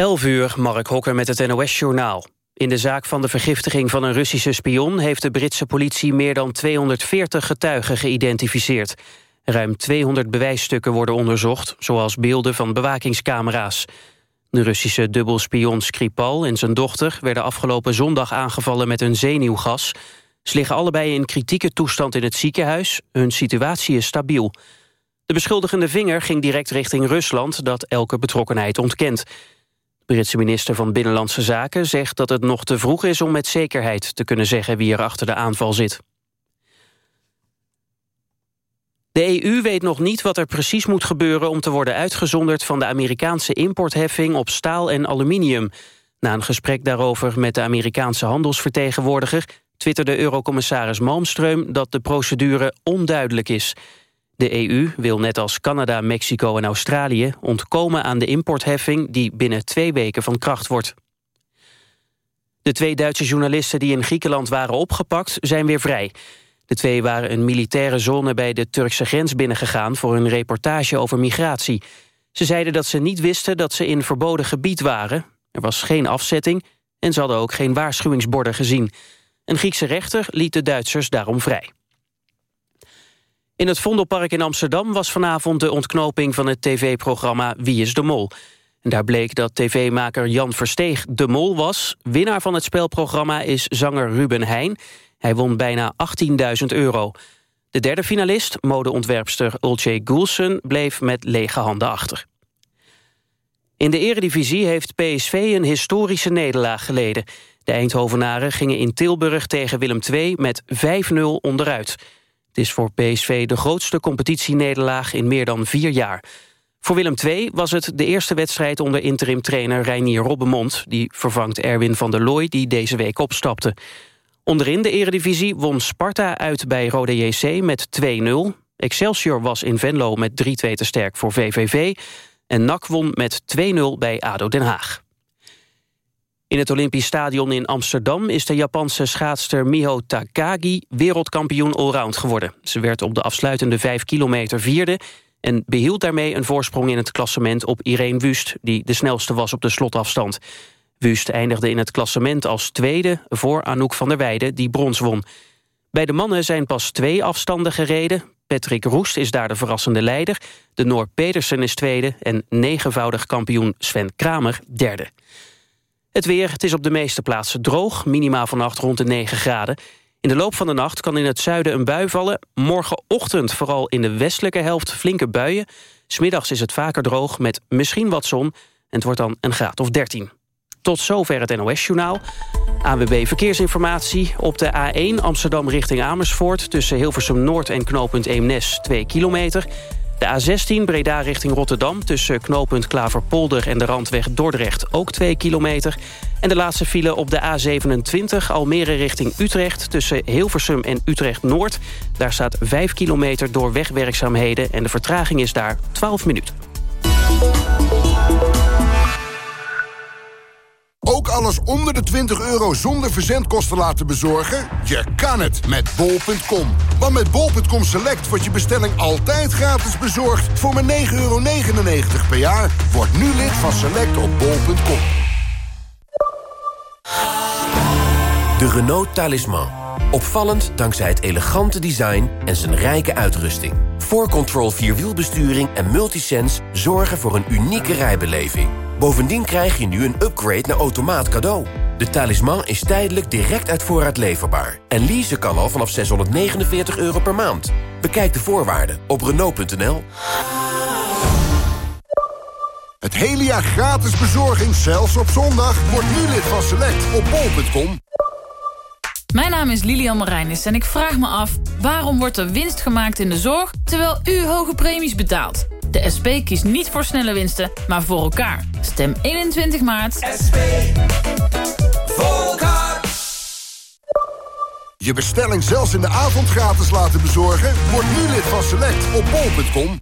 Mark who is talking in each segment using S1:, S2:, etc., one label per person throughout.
S1: 11 uur, Mark Hokker met het NOS-journaal. In de zaak van de vergiftiging van een Russische spion... heeft de Britse politie meer dan 240 getuigen geïdentificeerd. Ruim 200 bewijsstukken worden onderzocht... zoals beelden van bewakingscamera's. De Russische dubbelspion Skripal en zijn dochter... werden afgelopen zondag aangevallen met een zenuwgas. Ze liggen allebei in kritieke toestand in het ziekenhuis. Hun situatie is stabiel. De beschuldigende vinger ging direct richting Rusland... dat elke betrokkenheid ontkent. Britse minister van Binnenlandse Zaken zegt dat het nog te vroeg is... om met zekerheid te kunnen zeggen wie er achter de aanval zit. De EU weet nog niet wat er precies moet gebeuren om te worden uitgezonderd van de Amerikaanse importheffing op staal en aluminium. Na een gesprek daarover met de Amerikaanse handelsvertegenwoordiger twitterde eurocommissaris Malmström dat de procedure onduidelijk is. De EU wil net als Canada, Mexico en Australië ontkomen aan de importheffing die binnen twee weken van kracht wordt. De twee Duitse journalisten die in Griekenland waren opgepakt zijn weer vrij. De twee waren een militaire zone bij de Turkse grens binnengegaan... voor een reportage over migratie. Ze zeiden dat ze niet wisten dat ze in verboden gebied waren. Er was geen afzetting en ze hadden ook geen waarschuwingsborden gezien. Een Griekse rechter liet de Duitsers daarom vrij. In het Vondelpark in Amsterdam was vanavond de ontknoping van het tv-programma Wie is de Mol. Daar bleek dat tv-maker Jan Versteeg de Mol was. Winnaar van het spelprogramma is zanger Ruben Heijn. Hij won bijna 18.000 euro. De derde finalist, modeontwerpster Ulce Goulsen, bleef met lege handen achter. In de eredivisie heeft PSV een historische nederlaag geleden. De Eindhovenaren gingen in Tilburg tegen Willem II met 5-0 onderuit. Is voor PSV de grootste competitienederlaag in meer dan vier jaar. Voor Willem II was het de eerste wedstrijd onder interim-trainer Reinier Robbemond... die vervangt Erwin van der Looy, die deze week opstapte. Onderin de eredivisie won Sparta uit bij Rode JC met 2-0. Excelsior was in Venlo met 3-2 te sterk voor VVV. En NAC won met 2-0 bij ADO Den Haag. In het Olympisch Stadion in Amsterdam is de Japanse schaatster Miho Takagi wereldkampioen allround geworden. Ze werd op de afsluitende 5 kilometer vierde en behield daarmee een voorsprong in het klassement op Irene Wust, die de snelste was op de slotafstand. Wust eindigde in het klassement als tweede voor Anouk van der Weijden, die brons won. Bij de mannen zijn pas twee afstanden gereden. Patrick Roest is daar de verrassende leider. De Noor Pedersen is tweede en negenvoudig kampioen Sven Kramer derde. Het weer, het is op de meeste plaatsen droog, minimaal vannacht rond de 9 graden. In de loop van de nacht kan in het zuiden een bui vallen. Morgenochtend vooral in de westelijke helft flinke buien. Smiddags is het vaker droog met misschien wat zon. En het wordt dan een graad of 13. Tot zover het NOS-journaal. AWB Verkeersinformatie. Op de A1 Amsterdam richting Amersfoort... tussen Hilversum Noord en knooppunt Eemnes 2 kilometer. De A16 Breda richting Rotterdam... tussen knooppunt Klaverpolder en de Randweg Dordrecht ook 2 kilometer. En de laatste file op de A27 Almere richting Utrecht... tussen Hilversum en Utrecht Noord. Daar staat 5 kilometer door wegwerkzaamheden... en de vertraging is daar 12 minuten.
S2: Ook alles onder de 20 euro zonder verzendkosten laten bezorgen? Je kan het met bol.com. Want met bol.com Select wordt je bestelling altijd gratis bezorgd... voor maar 9,99 euro per jaar. Word nu lid van Select op bol.com.
S3: De Renault Talisman. Opvallend dankzij het elegante design en zijn rijke uitrusting. 4Control Vierwielbesturing en Multisense zorgen voor een unieke rijbeleving. Bovendien krijg je nu een upgrade naar automaat cadeau. De talisman is tijdelijk direct uit voorraad leverbaar. En leasen kan al vanaf 649 euro per maand. Bekijk de voorwaarden op Renault.nl.
S2: Het hele jaar gratis bezorging, zelfs op zondag. Word nu lid van Select op bol.com.
S4: Mijn naam is Lilian Marijnis en ik vraag me af... waarom wordt er winst gemaakt in de zorg... terwijl u hoge premies betaalt? De SP kiest niet voor snelle winsten, maar voor elkaar. Stem 21 maart. SP.
S2: Voor elkaar. Je bestelling zelfs in de avond gratis laten bezorgen? Word nu lid van Select op bol.com.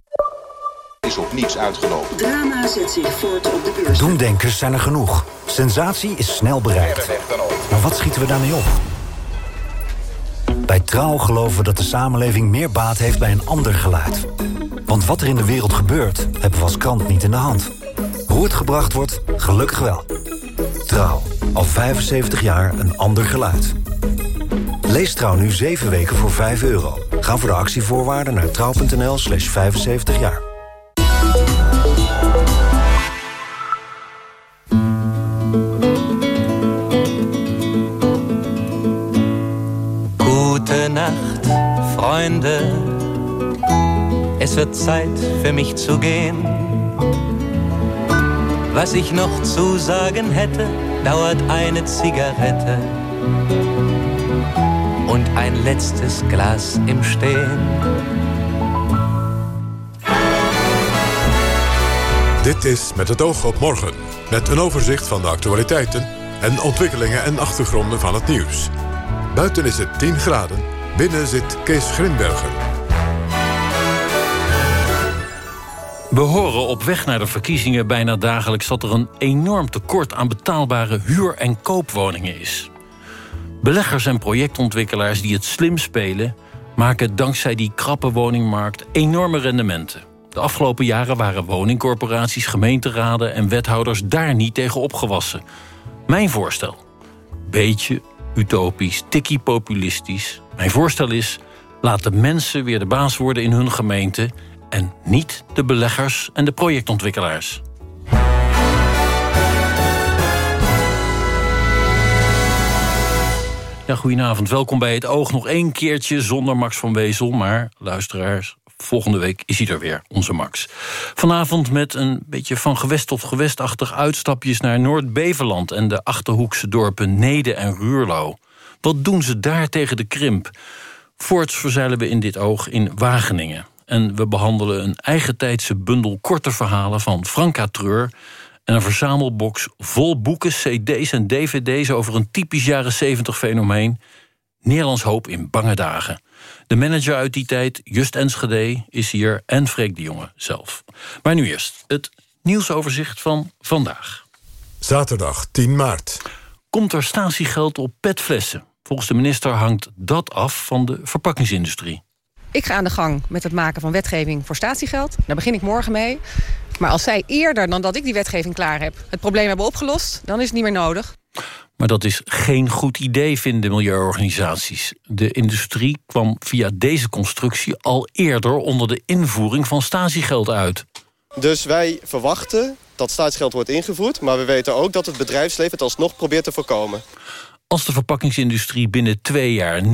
S5: Is op niets uitgelopen.
S6: Drama zet zich voort op de beurs.
S7: Doemdenkers zijn er genoeg. Sensatie is snel bereikt. Maar wat schieten we daarmee op? Bij Trouw geloven we dat de samenleving meer baat heeft bij een ander geluid. Want wat er in de wereld gebeurt, hebben we als krant niet in de hand. Hoe het gebracht wordt, gelukkig wel. Trouw, al 75 jaar een ander geluid. Lees Trouw nu 7 weken voor 5 euro. Ga voor de actievoorwaarden naar trouw.nl slash 75 jaar.
S8: Gute Nacht, Freunde. Es wird Zeit für mich zu gehen. Was ich noch zu sagen hätte, dauert eine Zigarette und ein letztes Glas im Stehen.
S9: Dit is Met het oog op morgen. Met een overzicht van de actualiteiten en ontwikkelingen en achtergronden van het nieuws. Buiten is het 10 graden, binnen zit Kees Grimbergen.
S10: We horen op weg naar de verkiezingen bijna dagelijks... dat er een enorm tekort aan betaalbare huur- en koopwoningen is. Beleggers en projectontwikkelaars die het slim spelen... maken dankzij die krappe woningmarkt enorme rendementen. De afgelopen jaren waren woningcorporaties, gemeenteraden en wethouders... daar niet tegen opgewassen. Mijn voorstel. Beetje utopisch, tikkie populistisch. Mijn voorstel is... laat de mensen weer de baas worden in hun gemeente... en niet de beleggers en de projectontwikkelaars. Ja, goedenavond. Welkom bij het Oog. Nog één keertje zonder Max van Wezel. Maar luisteraars, volgende week is hij er weer, onze Max. Vanavond met een beetje van gewest tot gewestachtig uitstapjes... naar Noord-Beverland en de Achterhoekse dorpen Nede en Ruurlo. Wat doen ze daar tegen de krimp? Voorts verzeilen we in dit oog in Wageningen. En we behandelen een eigentijdse bundel korte verhalen van Franka Treur... en een verzamelbox vol boeken, cd's en dvd's... over een typisch jaren 70 fenomeen... Nederlands hoop in bange dagen. De manager uit die tijd, Just Enschede, is hier... en Freek de Jonge zelf. Maar nu eerst het nieuwsoverzicht van vandaag.
S9: Zaterdag 10 maart.
S10: Komt er statiegeld op petflessen? Volgens de minister hangt dat af van de verpakkingsindustrie.
S11: Ik ga aan de gang met het maken van wetgeving voor statiegeld. Daar begin ik morgen mee. Maar als zij eerder dan dat ik die wetgeving klaar heb... het probleem hebben opgelost, dan is het niet meer nodig.
S10: Maar dat is geen goed idee, vinden milieuorganisaties. De industrie kwam via deze constructie al eerder... onder de invoering van statiegeld uit.
S12: Dus wij verwachten dat staatsgeld wordt ingevoerd... maar we weten ook dat het bedrijfsleven het alsnog probeert te voorkomen.
S10: Als de verpakkingsindustrie binnen twee jaar 90%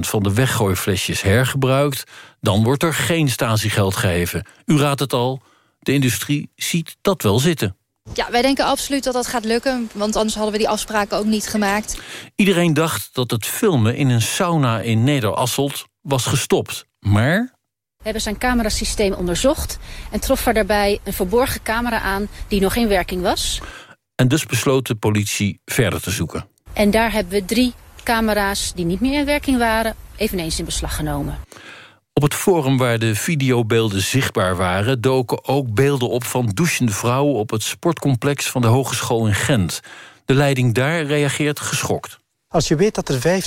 S10: van de weggooiflesjes hergebruikt... dan wordt er geen statiegeld gegeven. U raadt het al, de industrie ziet dat wel zitten.
S13: Ja, wij denken absoluut dat dat gaat lukken, want anders hadden we die afspraken ook niet gemaakt.
S10: Iedereen dacht dat het filmen in een sauna in Nederasselt was gestopt. Maar
S14: We hebben zijn camerasysteem onderzocht en troffen daarbij een verborgen camera aan die nog in werking was.
S10: En dus besloot de politie verder te zoeken.
S14: En daar hebben we drie camera's die niet meer in werking waren, eveneens in beslag genomen.
S10: Op het forum waar de videobeelden zichtbaar waren... doken ook beelden op van douchende vrouwen... op het sportcomplex van de Hogeschool in Gent. De leiding daar reageert geschokt.
S15: Als je weet dat er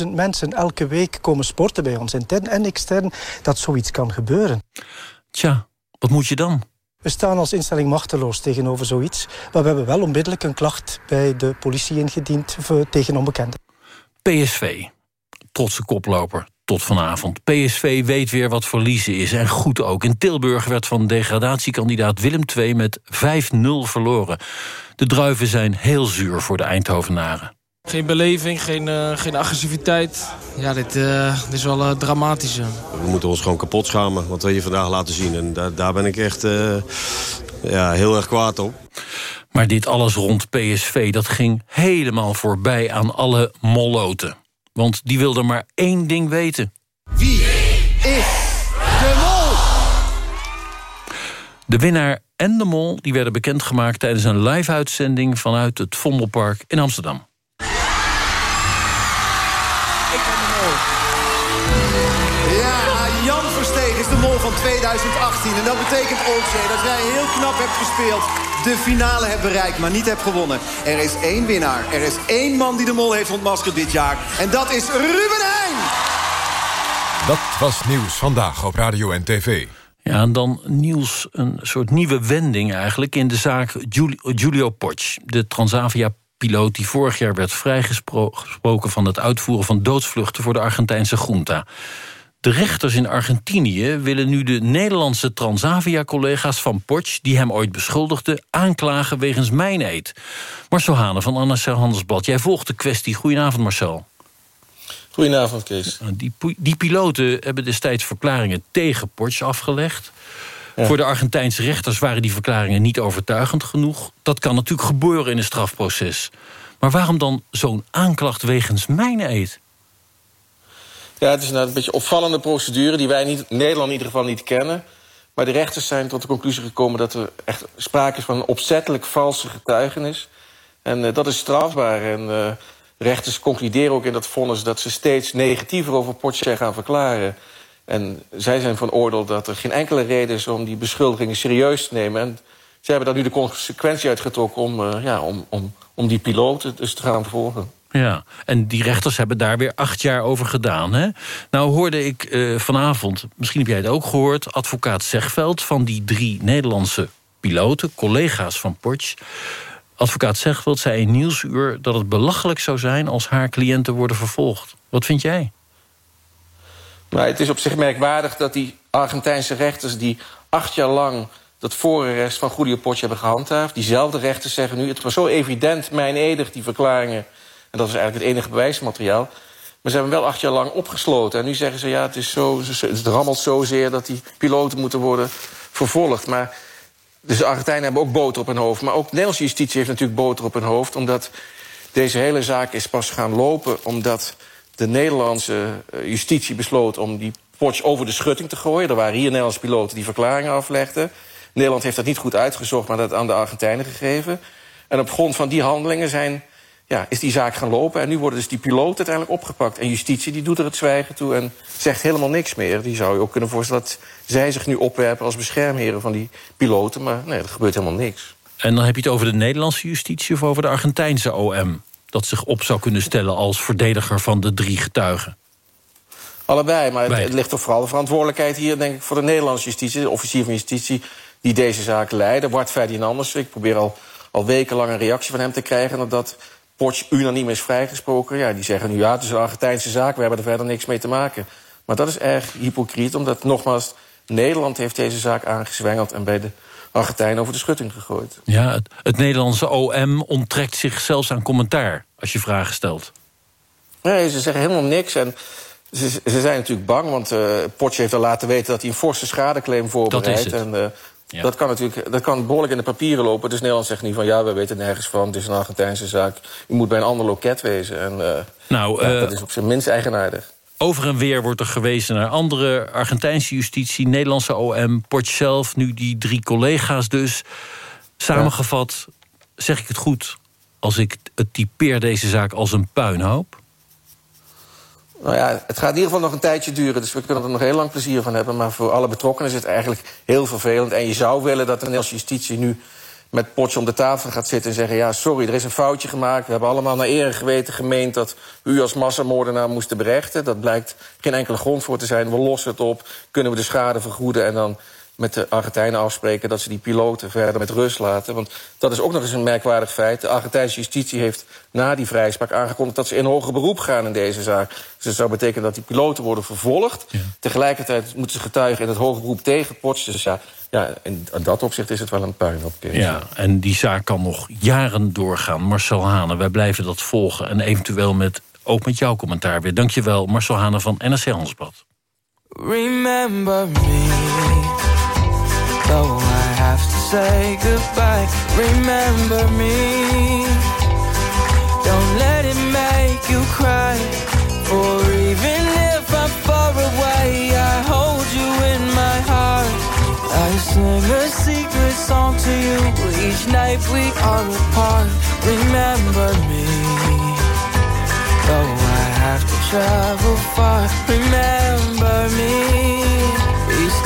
S15: 5.000, 6.000 mensen elke week komen sporten bij ons, intern en extern, dat zoiets kan gebeuren.
S10: Tja, wat moet je dan?
S15: We staan als instelling machteloos tegenover zoiets. Maar we hebben wel onmiddellijk een klacht bij de politie ingediend tegen onbekenden.
S10: PSV, trotse koploper tot vanavond. PSV weet weer wat verliezen is en goed ook. In Tilburg werd van degradatiekandidaat Willem II met 5-0 verloren. De druiven zijn heel zuur voor de Eindhovenaren.
S16: Geen beleving, geen, uh, geen agressiviteit. Ja, dit, uh, dit is wel uh, dramatisch.
S17: We moeten ons gewoon kapot schamen, wat we hier vandaag laten zien. En daar, daar ben ik echt ja, heel erg kwaad op.
S10: Maar dit alles rond PSV, dat ging helemaal voorbij aan alle molloten. Want die wilden maar één ding weten.
S18: Wie is de mol?
S10: De winnaar en de mol die werden bekendgemaakt... tijdens een live-uitzending vanuit het Vondelpark in Amsterdam.
S18: 2018. En dat betekent ook dat jij heel knap hebt gespeeld. De finale hebt bereikt, maar niet hebt gewonnen. Er is één winnaar. Er is één man die de mol heeft ontmaskerd dit jaar. En dat is Ruben Heijn.
S9: Dat was nieuws vandaag op Radio en TV.
S10: Ja, en dan nieuws, een soort nieuwe wending eigenlijk... in de zaak Giulio Poch, de Transavia-piloot... die vorig jaar werd vrijgesproken van het uitvoeren van doodsvluchten... voor de Argentijnse junta. De rechters in Argentinië willen nu de Nederlandse Transavia-collega's van Poch... die hem ooit beschuldigden, aanklagen wegens mijneed. Marcel Hane van NRC Handelsblad, jij volgt de kwestie. Goedenavond, Marcel.
S19: Goedenavond, Kees.
S10: Die, die piloten hebben destijds verklaringen tegen Porsche afgelegd. Voor de Argentijnse rechters waren die verklaringen niet overtuigend genoeg. Dat kan natuurlijk gebeuren in een strafproces. Maar waarom dan zo'n aanklacht wegens mijneed?
S19: Ja, het is een beetje opvallende procedure... die wij Nederland in ieder geval niet kennen. Maar de rechters zijn tot de conclusie gekomen... dat er echt sprake is van een opzettelijk valse getuigenis. En uh, dat is strafbaar. En uh, rechters concluderen ook in dat vonnis... dat ze steeds negatiever over Porsche gaan verklaren. En zij zijn van oordeel dat er geen enkele reden is... om die beschuldigingen serieus te nemen. En ze hebben daar nu de consequentie uitgetrokken... om, uh, ja, om, om, om die piloten dus te gaan volgen.
S10: Ja, en die rechters hebben daar weer acht jaar over gedaan. Hè? Nou hoorde ik uh, vanavond, misschien heb jij het ook gehoord... advocaat Zegveld van die drie Nederlandse piloten... collega's van Porsche... Advocaat Zegveld zei in Nieuwsuur dat het belachelijk zou zijn... als haar cliënten worden vervolgd. Wat vind jij?
S19: Maar het is op zich merkwaardig dat die Argentijnse rechters... die acht jaar lang dat voorarrest van Julio Porsche hebben gehandhaafd... diezelfde rechters zeggen nu... het was zo evident, mijn edig, die verklaringen... en dat is eigenlijk het enige bewijsmateriaal... Maar ze hebben wel acht jaar lang opgesloten. En nu zeggen ze, ja, het, is zo, het rammelt zozeer... dat die piloten moeten worden vervolgd. Maar dus de Argentijnen hebben ook boter op hun hoofd. Maar ook de Nederlandse justitie heeft natuurlijk boter op hun hoofd... omdat deze hele zaak is pas gaan lopen... omdat de Nederlandse eh, justitie besloot om die Porsche over de schutting te gooien. Er waren hier Nederlandse piloten die verklaringen aflegden. Nederland heeft dat niet goed uitgezocht, maar dat aan de Argentijnen gegeven. En op grond van die handelingen zijn ja, is die zaak gaan lopen. En nu worden dus die piloten uiteindelijk opgepakt. En justitie die doet er het zwijgen toe en zegt helemaal niks meer. Die zou je ook kunnen voorstellen dat zij zich nu opwerpen... als beschermheren van die piloten. Maar nee, er gebeurt helemaal niks.
S10: En dan heb je het over de Nederlandse justitie of over de Argentijnse OM... dat zich op zou kunnen stellen als verdediger van de drie getuigen?
S19: Allebei, maar het, het ligt toch vooral de verantwoordelijkheid hier... denk ik, voor de Nederlandse justitie, de officier van justitie... die deze zaak leiden, Bart Ferdinanders. Ik probeer al, al wekenlang een reactie van hem te krijgen... dat Porsche unaniem is vrijgesproken. Ja, die zeggen nu ja, het is een Argentijnse zaak, we hebben er verder niks mee te maken. Maar dat is erg hypocriet, omdat nogmaals... Nederland heeft deze zaak aangezwengeld en bij de Argentijnen over de schutting gegooid.
S10: Ja, het, het Nederlandse OM onttrekt zich zelfs aan commentaar als je vragen stelt.
S19: Nee, ze zeggen helemaal niks en ze, ze zijn natuurlijk bang... want uh, Porsche heeft al laten weten dat hij een forse schadeclaim voorbereidt.
S10: Dat is het.
S19: En, uh, ja. Dat kan natuurlijk dat kan behoorlijk in de papieren lopen. Dus Nederland zegt niet van ja, we weten nergens van. Het is een Argentijnse zaak. U moet bij een ander loket wezen. En uh,
S10: nou,
S19: ja, dat is op zijn minst eigenaardig.
S10: Over en weer wordt er gewezen naar andere Argentijnse justitie... Nederlandse OM, Port zelf, nu die drie collega's dus. Samengevat, zeg ik het goed... als ik het typeer deze zaak als een puinhoop?
S19: Nou ja, het gaat in ieder geval nog een tijdje duren... dus we kunnen er nog heel lang plezier van hebben. Maar voor alle betrokkenen is het eigenlijk heel vervelend. En je zou willen dat de Nederlandse justitie nu met potje om de tafel gaat zitten en zeggen... ja, sorry, er is een foutje gemaakt. We hebben allemaal naar eer en geweten gemeend... dat u als massamoordenaar moesten berechten. Dat blijkt geen enkele grond voor te zijn. We lossen het op, kunnen we de schade vergoeden... en dan met de Argentijnen afspreken dat ze die piloten verder met rust laten. Want dat is ook nog eens een merkwaardig feit. De Argentijnse justitie heeft na die vrijspraak aangekondigd... dat ze in hoger beroep gaan in deze zaak. Dus dat zou betekenen dat die piloten worden vervolgd. Ja. Tegelijkertijd moeten ze getuigen in het hoger beroep tegen Potts. Dus ja, ja, in dat opzicht is het wel een puinhoop.
S10: Ja, en die zaak kan nog jaren doorgaan. Marcel Hane, wij blijven dat volgen. En eventueel met, ook met jouw commentaar weer. Dankjewel, Marcel Hane van NRC Handelsblad.
S20: Remember me Though I have to say goodbye. Remember me. Don't let it make you cry. Or even if I'm far away I hold you in my heart. I sing a secret song to you Each night we are apart. Remember me. Though I have to travel far Remember me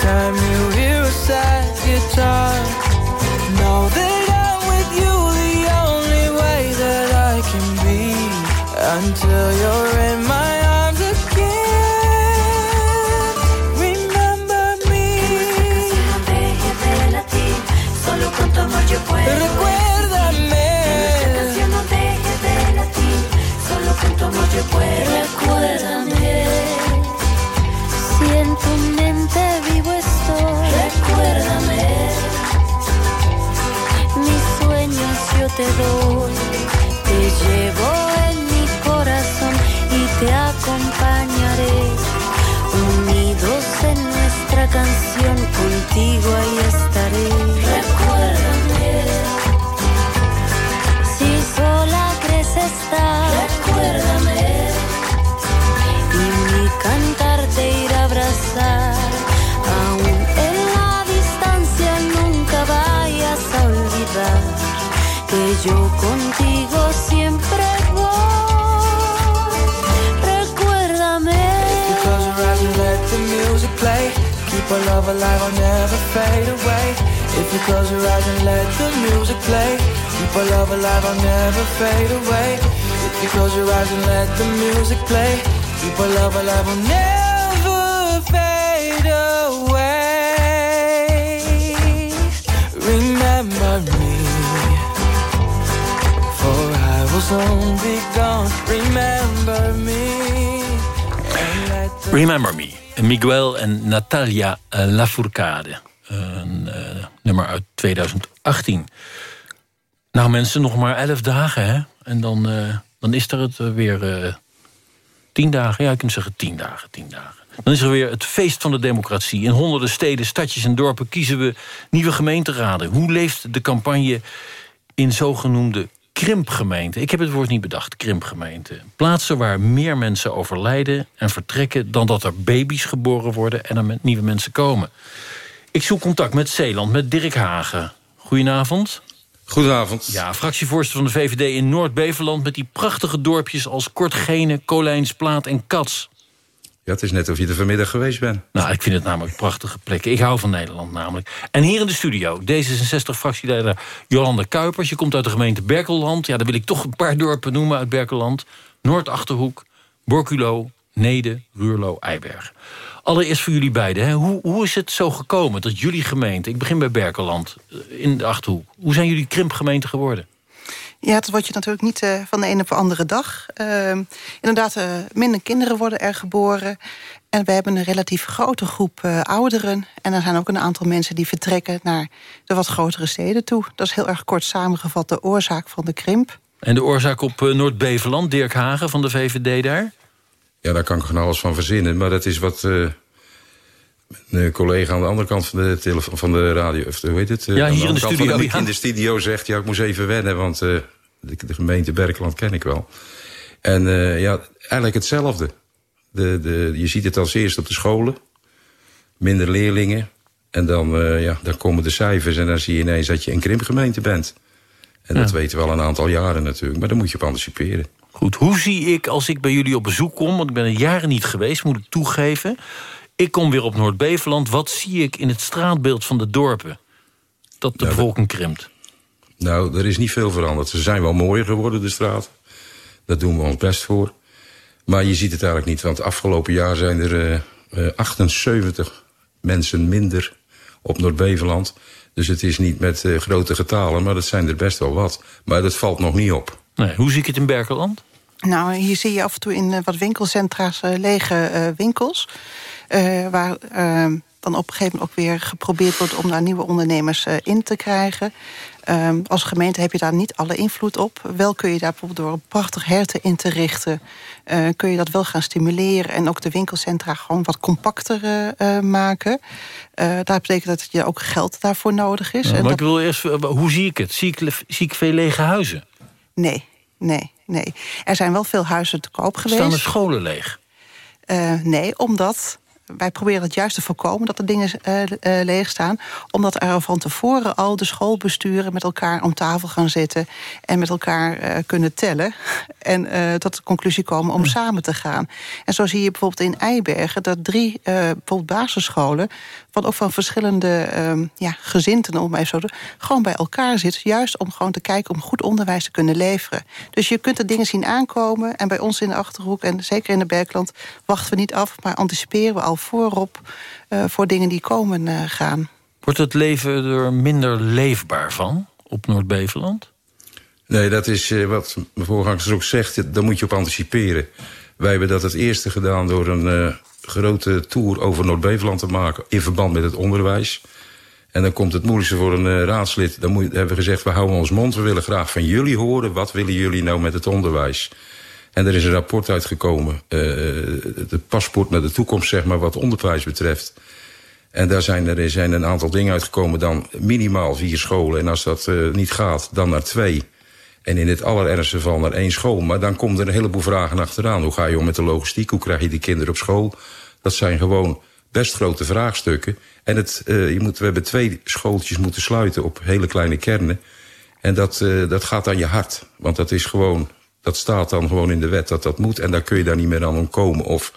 S20: time you hear a sad guitar? Know that I'm with you the only way that I can be. Until you're in my
S21: te doy. Te llevo en mi corazón y te acompañaré. Unidos en nuestra canción, contigo ahí estaré.
S20: Keep our love alive, I'll never fade away. If you close your eyes and let the music play. Keep our love alive, I'll never fade away. If you close your eyes and let the music play. Keep our love alive, I'll never fade away. Remember me. For I will soon be gone. Remember me.
S10: Remember Me. Miguel en Natalia eh, Lafourcade. Eh, nummer uit 2018. Nou mensen, nog maar elf dagen hè. En dan, eh, dan is er het weer tien dagen. Ja, ik kan zeggen tien dagen, tien dagen. Dan is er weer het feest van de democratie. In honderden steden, stadjes en dorpen kiezen we nieuwe gemeenteraden. Hoe leeft de campagne in zogenoemde krimpgemeenten? Ik heb het woord niet bedacht, krimpgemeenten. Plaatsen waar meer mensen overlijden en vertrekken... dan dat er baby's geboren worden en er nieuwe mensen komen. Ik zoek contact met Zeeland, met Dirk Hagen. Goedenavond.
S22: Goedenavond.
S10: Ja, fractievoorzitter van de VVD in Noord-Beverland... met die prachtige dorpjes als Kortgene, Kolijnsplaat en Kats.
S22: Ja, het is net of je er vanmiddag geweest bent.
S10: Nou, ik vind het namelijk prachtige plekken. Ik hou van Nederland namelijk. En hier in de studio, D66-fractieleider Jolanda Kuipers. Je komt uit de gemeente Berkelland. Ja, dan wil ik toch een paar dorpen noemen uit Berkelland. Noord-Achterhoek, Borculo, Nede, Ruurlo, Eibergen. Allereerst voor jullie beiden. Hoe, hoe is het zo gekomen dat jullie gemeente... ik begin bij Berkelland, eh, in de Achterhoek... hoe zijn jullie krimpgemeente geworden?
S23: Ja, dat word je natuurlijk niet uh, van de ene op de andere dag. Uh, inderdaad, uh, minder kinderen worden er geboren. En we hebben een relatief grote groep uh, ouderen. En er zijn ook een aantal mensen die vertrekken naar de wat grotere steden toe. Dat is heel erg kort samengevat de oorzaak van de krimp.
S10: En de oorzaak op Noord-Beveland, Dirk Hagen van de VVD daar?
S22: Ja, daar kan ik van alles van verzinnen. Maar dat is wat een collega aan de andere kant van de, telefoon, van de radio... Of, hoe heet het?
S10: Ja, hier in de studio.
S22: De, ja. in de studio zegt, ja, ik moest even wennen, want de, de, gemeente Berkeland ken ik wel. En uh, ja, eigenlijk hetzelfde. De, de, je ziet het als eerst op de scholen. Minder leerlingen. En dan, uh, ja, dan komen de cijfers en dan zie je ineens dat je een krimpgemeente bent. En dat weten we al een aantal jaren natuurlijk. Maar daar moet je op anticiperen.
S10: Goed, hoe zie ik als ik bij jullie op bezoek kom... want ik ben er jaren niet geweest, moet ik toegeven... Ik kom weer op Noord-Beveland. Wat zie ik in het straatbeeld van de dorpen? Dat de nou, bevolking krimpt.
S22: Nou, er is niet veel veranderd. Ze zijn wel mooier geworden, de straat. Daar doen we ons best voor. Maar je ziet het eigenlijk niet, want afgelopen jaar zijn er uh, 78 mensen minder op Noord-Beveland. Dus het is niet met uh, grote getalen, maar dat zijn er best wel wat. Maar dat valt nog niet op.
S10: Nee, hoe zie ik het in Berkeland?
S23: Nou, hier zie je af en toe in uh, wat winkelcentra's uh, lege uh, winkels. Uh, waar uh, dan op een gegeven moment ook weer geprobeerd wordt... om daar nieuwe ondernemers uh, in te krijgen. Um, als gemeente heb je daar niet alle invloed op. Wel kun je daar bijvoorbeeld door een prachtig herten in te richten... kun je dat wel gaan stimuleren... en ook de winkelcentra gewoon wat compacter maken. dat betekent dat je ook geld daarvoor nodig is.
S10: Ja, maar
S23: en
S10: ik wil eerst, hoe zie ik het? Zie ik, zie ik veel lege huizen?
S23: Nee, nee, nee. Er zijn wel veel huizen te koop geweest.
S10: Staan er scholen leeg?
S23: nee, omdat wij proberen het juist te voorkomen dat er dingen uh, uh, leeg staan. Omdat er van tevoren al de schoolbesturen met elkaar om tafel gaan zitten. En met elkaar uh, kunnen tellen. En tot de conclusie komen om ja. samen te gaan. En zo zie je bijvoorbeeld in Eibergen dat drie bijvoorbeeld basisscholen. Van ook van verschillende um, ja, gezinten, om even zo te gewoon bij elkaar zitten. Juist om gewoon te kijken om goed onderwijs te kunnen leveren. Dus je kunt er dingen zien aankomen. En bij ons in de Achterhoek en zeker in de Berkland wachten we niet af, maar anticiperen we al voorop uh, voor dingen die komen uh, gaan.
S10: Wordt het leven er minder leefbaar van op Noord-Beveland?
S22: Nee, dat is uh, wat mijn voorganger ook zegt. Daar moet je op anticiperen. Wij hebben dat het eerste gedaan door een grote tour over Noord-Beveland te maken... in verband met het onderwijs. En dan komt het moeilijkste voor een eh, raadslid. Dan moet, hebben we gezegd, we houden ons mond. We willen graag van jullie horen. Wat willen jullie nou met het onderwijs? En er is een rapport uitgekomen. eh het paspoort naar de toekomst, zeg maar, wat onderwijs betreft. En daar zijn er zijn een aantal dingen uitgekomen. Dan minimaal vier scholen. En als dat eh, niet gaat, dan naar twee. En in het allerergste geval naar één school. Maar dan komen er een heleboel vragen achteraan. Hoe ga je om met de logistiek? Hoe krijg je die kinderen op school? Dat zijn gewoon best grote vraagstukken. En het, uh, je moet, we hebben twee schooltjes moeten sluiten op hele kleine kernen. En dat, uh, dat gaat aan je hart. Want dat is gewoon, dat staat dan gewoon in de wet dat dat moet. En daar kun je daar niet meer aan ontkomen. Of,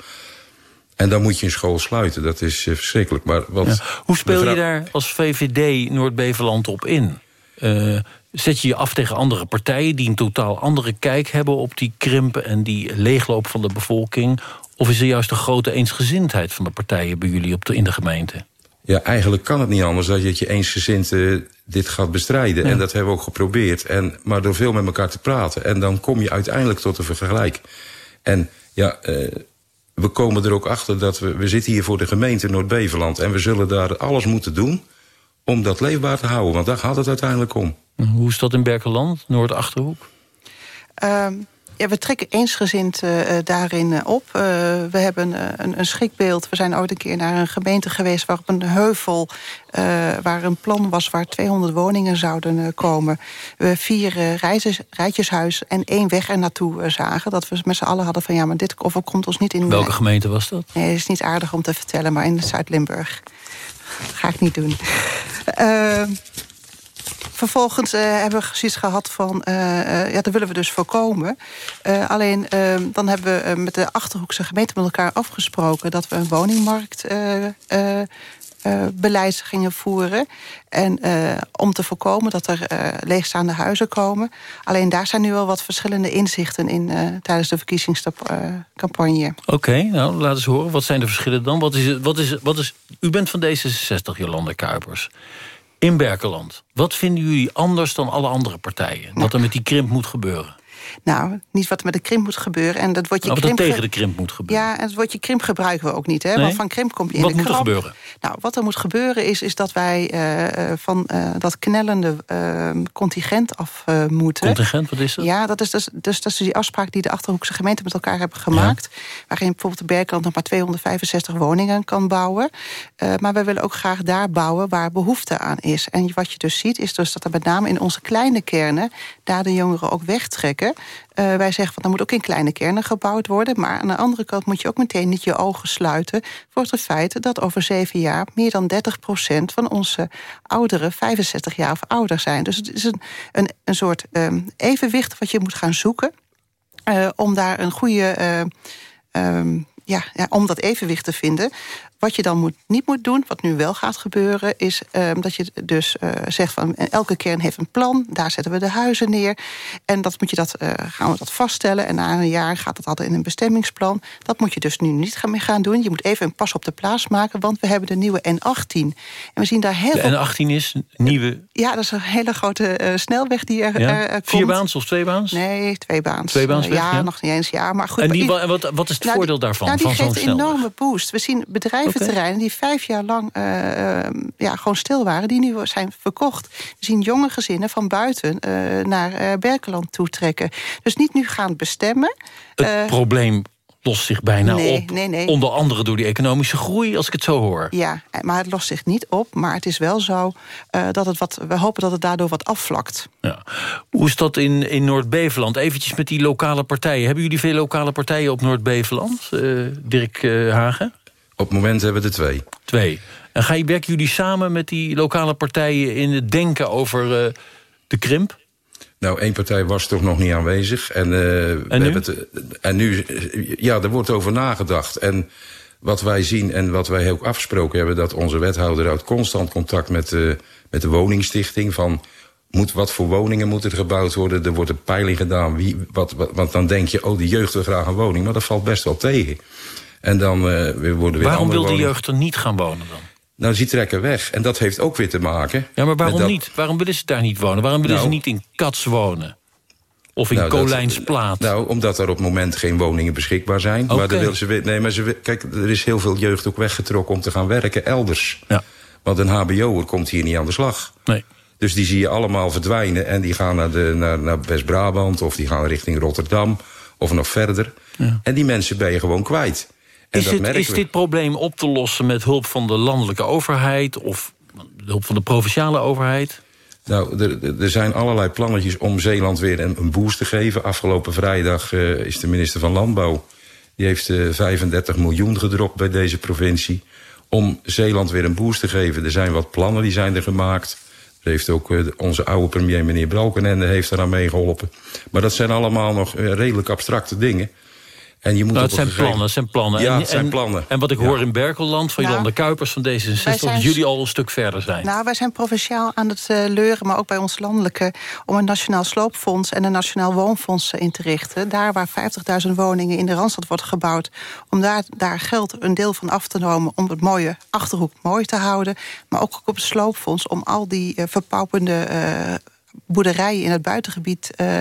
S22: en dan moet je een school sluiten. Dat is uh, verschrikkelijk. Maar wat,
S10: ja. Hoe speel je daar als VVD Noord-Beveland op in? Zet je je af tegen andere partijen... die een totaal andere kijk hebben op die krimpen... en die leegloop van de bevolking? Of is er juist een grote eensgezindheid van de partijen... bij jullie op de, in de gemeente?
S22: Ja, eigenlijk kan het niet anders dat je eensgezind uh, dit gaat bestrijden. Ja. En dat hebben we ook geprobeerd. En, maar door veel met elkaar te praten. En dan kom je uiteindelijk tot een vergelijk. En ja, uh, we komen er ook achter dat we... We zitten hier voor de gemeente Noord-Beveland. En we zullen daar alles moeten doen om dat leefbaar te houden. Want daar gaat het uiteindelijk om.
S10: Hoe is dat in Berkeland, Noord-Achterhoek?
S23: Um, ja, we trekken eensgezind uh, daarin uh, op. Uh, we hebben een, een schrikbeeld. We zijn ooit een keer naar een gemeente geweest... waar op een heuvel, waar een plan was... waar 200 woningen zouden komen. We vier rijtjes, rijtjeshuis en één weg er naartoe zagen. Dat we met z'n allen hadden van... ja, maar dit overkomt ons niet in...
S10: Welke gemeente was dat?
S23: Nee, is niet aardig om te vertellen, maar in Zuid-Limburg. Ga ik niet doen. Uh, vervolgens uh, hebben we zoiets gehad van... Uh, uh, ja, dat willen we dus voorkomen. alleen dan hebben we met de Achterhoekse gemeente met elkaar afgesproken... dat we een woningmarkt beleid gingen voeren. En om te voorkomen dat er leegstaande huizen komen. Alleen daar zijn nu wel wat verschillende inzichten in... tijdens de verkiezingscampagne.
S10: Oké, nou, laat eens horen. Wat zijn de verschillen dan? Wat is, wat is, wat is, u bent van D66, Jolanda Kuipers in Berkeland. Wat vinden jullie anders dan alle andere partijen? Dat er met die krimp moet gebeuren?
S23: Nou, niet wat er met de krimp moet gebeuren. En dat wordt je
S10: nou,
S23: krimp
S10: wat tegen de krimp moet gebeuren.
S23: Ja, en het woordje krimp gebruiken we ook niet. Hè?
S10: Nee?
S23: Want van krimp kom je in
S10: wat
S23: de
S10: moet
S23: kramp.
S10: er gebeuren?
S23: Nou, wat er moet gebeuren is, is dat wij uh, van uh, dat knellende uh, contingent af moeten.
S10: Contingent, wat is dat?
S23: Ja, dat is dus, dus dat is die afspraak die de Achterhoekse gemeenten met elkaar hebben gemaakt. Ja. Waarin bijvoorbeeld de Berkeland nog maar 265 woningen kan bouwen. maar wij willen ook graag daar bouwen waar behoefte aan is. En wat je dus ziet, is dus dat er met name in onze kleine kernen... de jongeren ook wegtrekken. Uh, wij zeggen van er moet ook in kleine kernen gebouwd worden. Maar aan de andere kant moet je ook meteen niet je ogen sluiten voor het feit dat over zeven jaar meer dan 30% van onze ouderen 65 jaar of ouder zijn. Dus het is een, een, een soort um, evenwicht wat je moet gaan zoeken uh, om daar een goede. Uh, um, ja, ja, om dat evenwicht te vinden. Wat je dan moet, niet moet doen, wat nu wel gaat gebeuren... is um, dat je dus uh, zegt van elke kern heeft een plan. Daar zetten we de huizen neer. En dat moet je dat, uh, gaan we dat vaststellen. En na een jaar gaat het altijd in een bestemmingsplan. Dat moet je dus nu niet gaan, meer gaan doen. Je moet even een pas op de plaats maken, want we hebben de nieuwe N18. En we zien daar heel
S10: de
S23: veel...
S10: N18 is nieuwe...
S23: Ja, dat is een hele grote uh, snelweg die er,
S10: ja?
S23: komt.
S10: Vierbaans of tweebaans?
S23: Nee, tweebaans.
S10: Tweebaans
S23: ja,
S10: ja,
S23: nog niet eens. Ja, maar goed.
S10: En, die, wat, wat is het
S23: nou,
S10: voordeel daarvan?
S23: Nou, die
S10: van
S23: geeft een enorme boost. We zien bedrijventerreinen okay. die vijf jaar lang uh, uh, ja, gewoon stil waren... die nu zijn verkocht. We zien jonge gezinnen van buiten uh, naar Berkeland toetrekken. Dus niet nu gaan bestemmen.
S10: Het probleem lost zich bijna
S23: nee,
S10: op.
S23: Nee, nee.
S10: Onder andere door die economische groei, als ik het zo hoor.
S23: Ja, maar het lost zich niet op. Maar het is wel zo uh, dat het wat... We hopen dat het daardoor wat afvlakt.
S10: Ja. Hoe is dat in, in Noord-Beveland? Eventjes met die lokale partijen. Hebben jullie veel lokale partijen op Noord-Beveland? Uh, Dirk uh, Hagen?
S22: Op het moment hebben we er twee.
S10: Twee. En ga je, werken jullie samen met die lokale partijen... in het denken over uh, de krimp?
S22: Nou, één partij was toch nog niet aanwezig. En, uh,
S10: en,
S22: we
S10: nu?
S22: Hebben het, en nu? Ja, er wordt over nagedacht. En wat wij zien en wat wij ook afgesproken hebben... dat onze wethouder houdt constant contact met, uh, met de woningstichting... van moet, wat voor woningen moeten er gebouwd worden. Er wordt een peiling gedaan. Wie, wat, wat, want dan denk je, oh, de jeugd wil graag een woning. Maar dat valt best wel tegen. En dan weer worden weer
S10: Waarom wil de jeugd er niet gaan wonen dan?
S22: Nou, ze trekken weg. En dat heeft ook weer te maken...
S10: Ja, maar waarom
S22: dat...
S10: niet? Waarom willen ze daar niet wonen? Waarom willen
S22: nou,
S10: ze niet in Kats wonen? Of in
S22: nou,
S10: Kolijnsplaat?
S22: Nou, omdat er op het moment geen woningen beschikbaar zijn.
S10: Okay.
S22: Maar dan willen ze weer... Nee, maar ze, kijk, er is heel veel jeugd ook weggetrokken om te gaan werken elders.
S10: Ja.
S22: Want een hbo'er komt hier niet aan de slag.
S10: Nee.
S22: Dus die zie je allemaal verdwijnen. En die gaan naar, de, naar, naar West-Brabant of die gaan richting Rotterdam of nog verder.
S10: Ja.
S22: En die mensen ben je gewoon kwijt. En
S10: Is,
S22: dat merken
S10: is
S22: we.
S10: dit probleem op te lossen met hulp van de landelijke overheid... of de hulp van de provinciale overheid?
S22: Nou, er- er, zijn allerlei plannetjes om Zeeland weer een, een boost te geven. Afgelopen vrijdag eh, is de minister van Landbouw... die heeft eh, 35 miljoen gedropt bij deze provincie... om Zeeland weer een boost te geven. Er zijn wat plannen die zijn er gemaakt. Er heeft ook eh, onze oude premier, meneer Balkenende... heeft eraan meegeholpen. Maar dat zijn allemaal nog eh, redelijk abstracte dingen. En je moet
S10: Nou, het zijn
S22: gegeven-
S10: plannen, het zijn plannen.
S22: Ja,
S10: En-
S22: het zijn
S10: en-
S22: plannen.
S10: En wat ik
S22: Ja.
S10: hoor in Berkelland van
S23: Nou,
S10: Jolanda Kuipers van D66...
S23: wij
S10: dat
S23: zijn-
S10: jullie al een stuk verder zijn.
S23: Nou, wij zijn provinciaal aan het eh, leuren, maar ook bij ons landelijke... om een nationaal sloopfonds en een nationaal woonfonds eh, in te richten. Daar waar 50.000 woningen in de Randstad wordt gebouwd... om daar, daar geld een deel van af te nemen om het mooie Achterhoek mooi te houden. Maar ook op het sloopfonds om al die eh, verpaupende eh, boerderijen in het buitengebied... eh,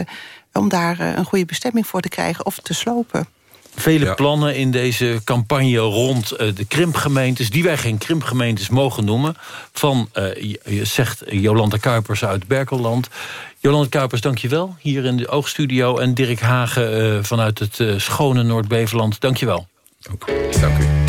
S23: om daar een goede bestemming voor te krijgen of te slopen.
S10: Vele plannen in deze campagne rond eh, de krimpgemeentes... die wij geen krimpgemeentes mogen noemen... van, eh, zegt Jolanda Kuipers uit Berkelland. Jolanda Kuipers, dank je wel, hier in de Oogstudio. En Dirk Hagen eh, vanuit het schone Noord-Beverland, dank je wel.
S22: Dank u.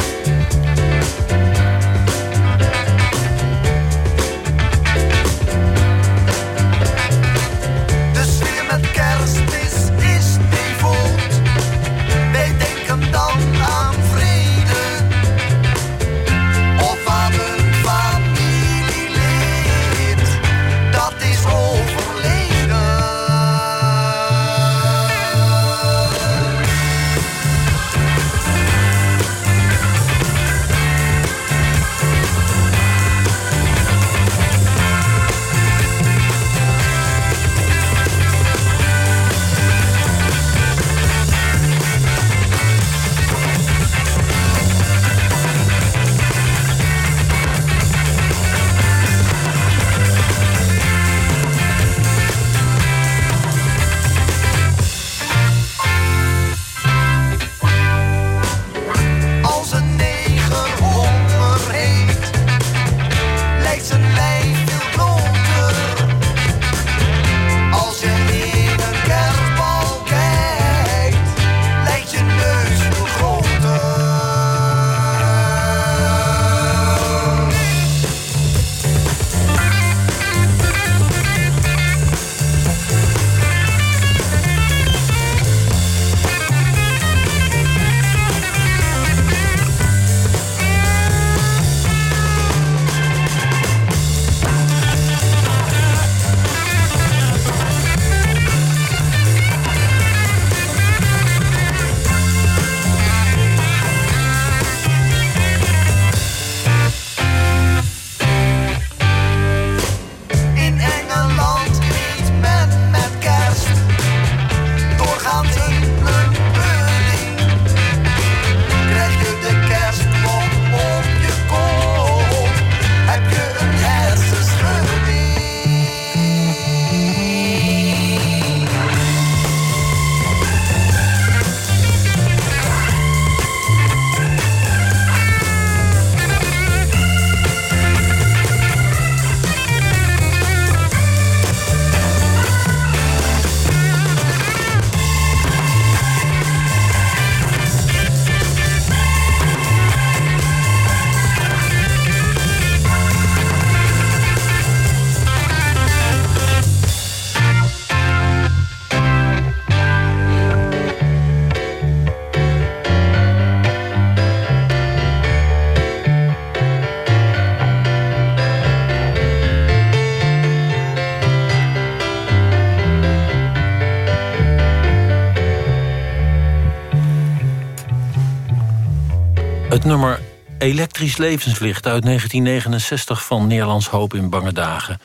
S10: nummer Elektrisch Levenslicht uit 1969 van Nederlands Hoop in Bange Dagen.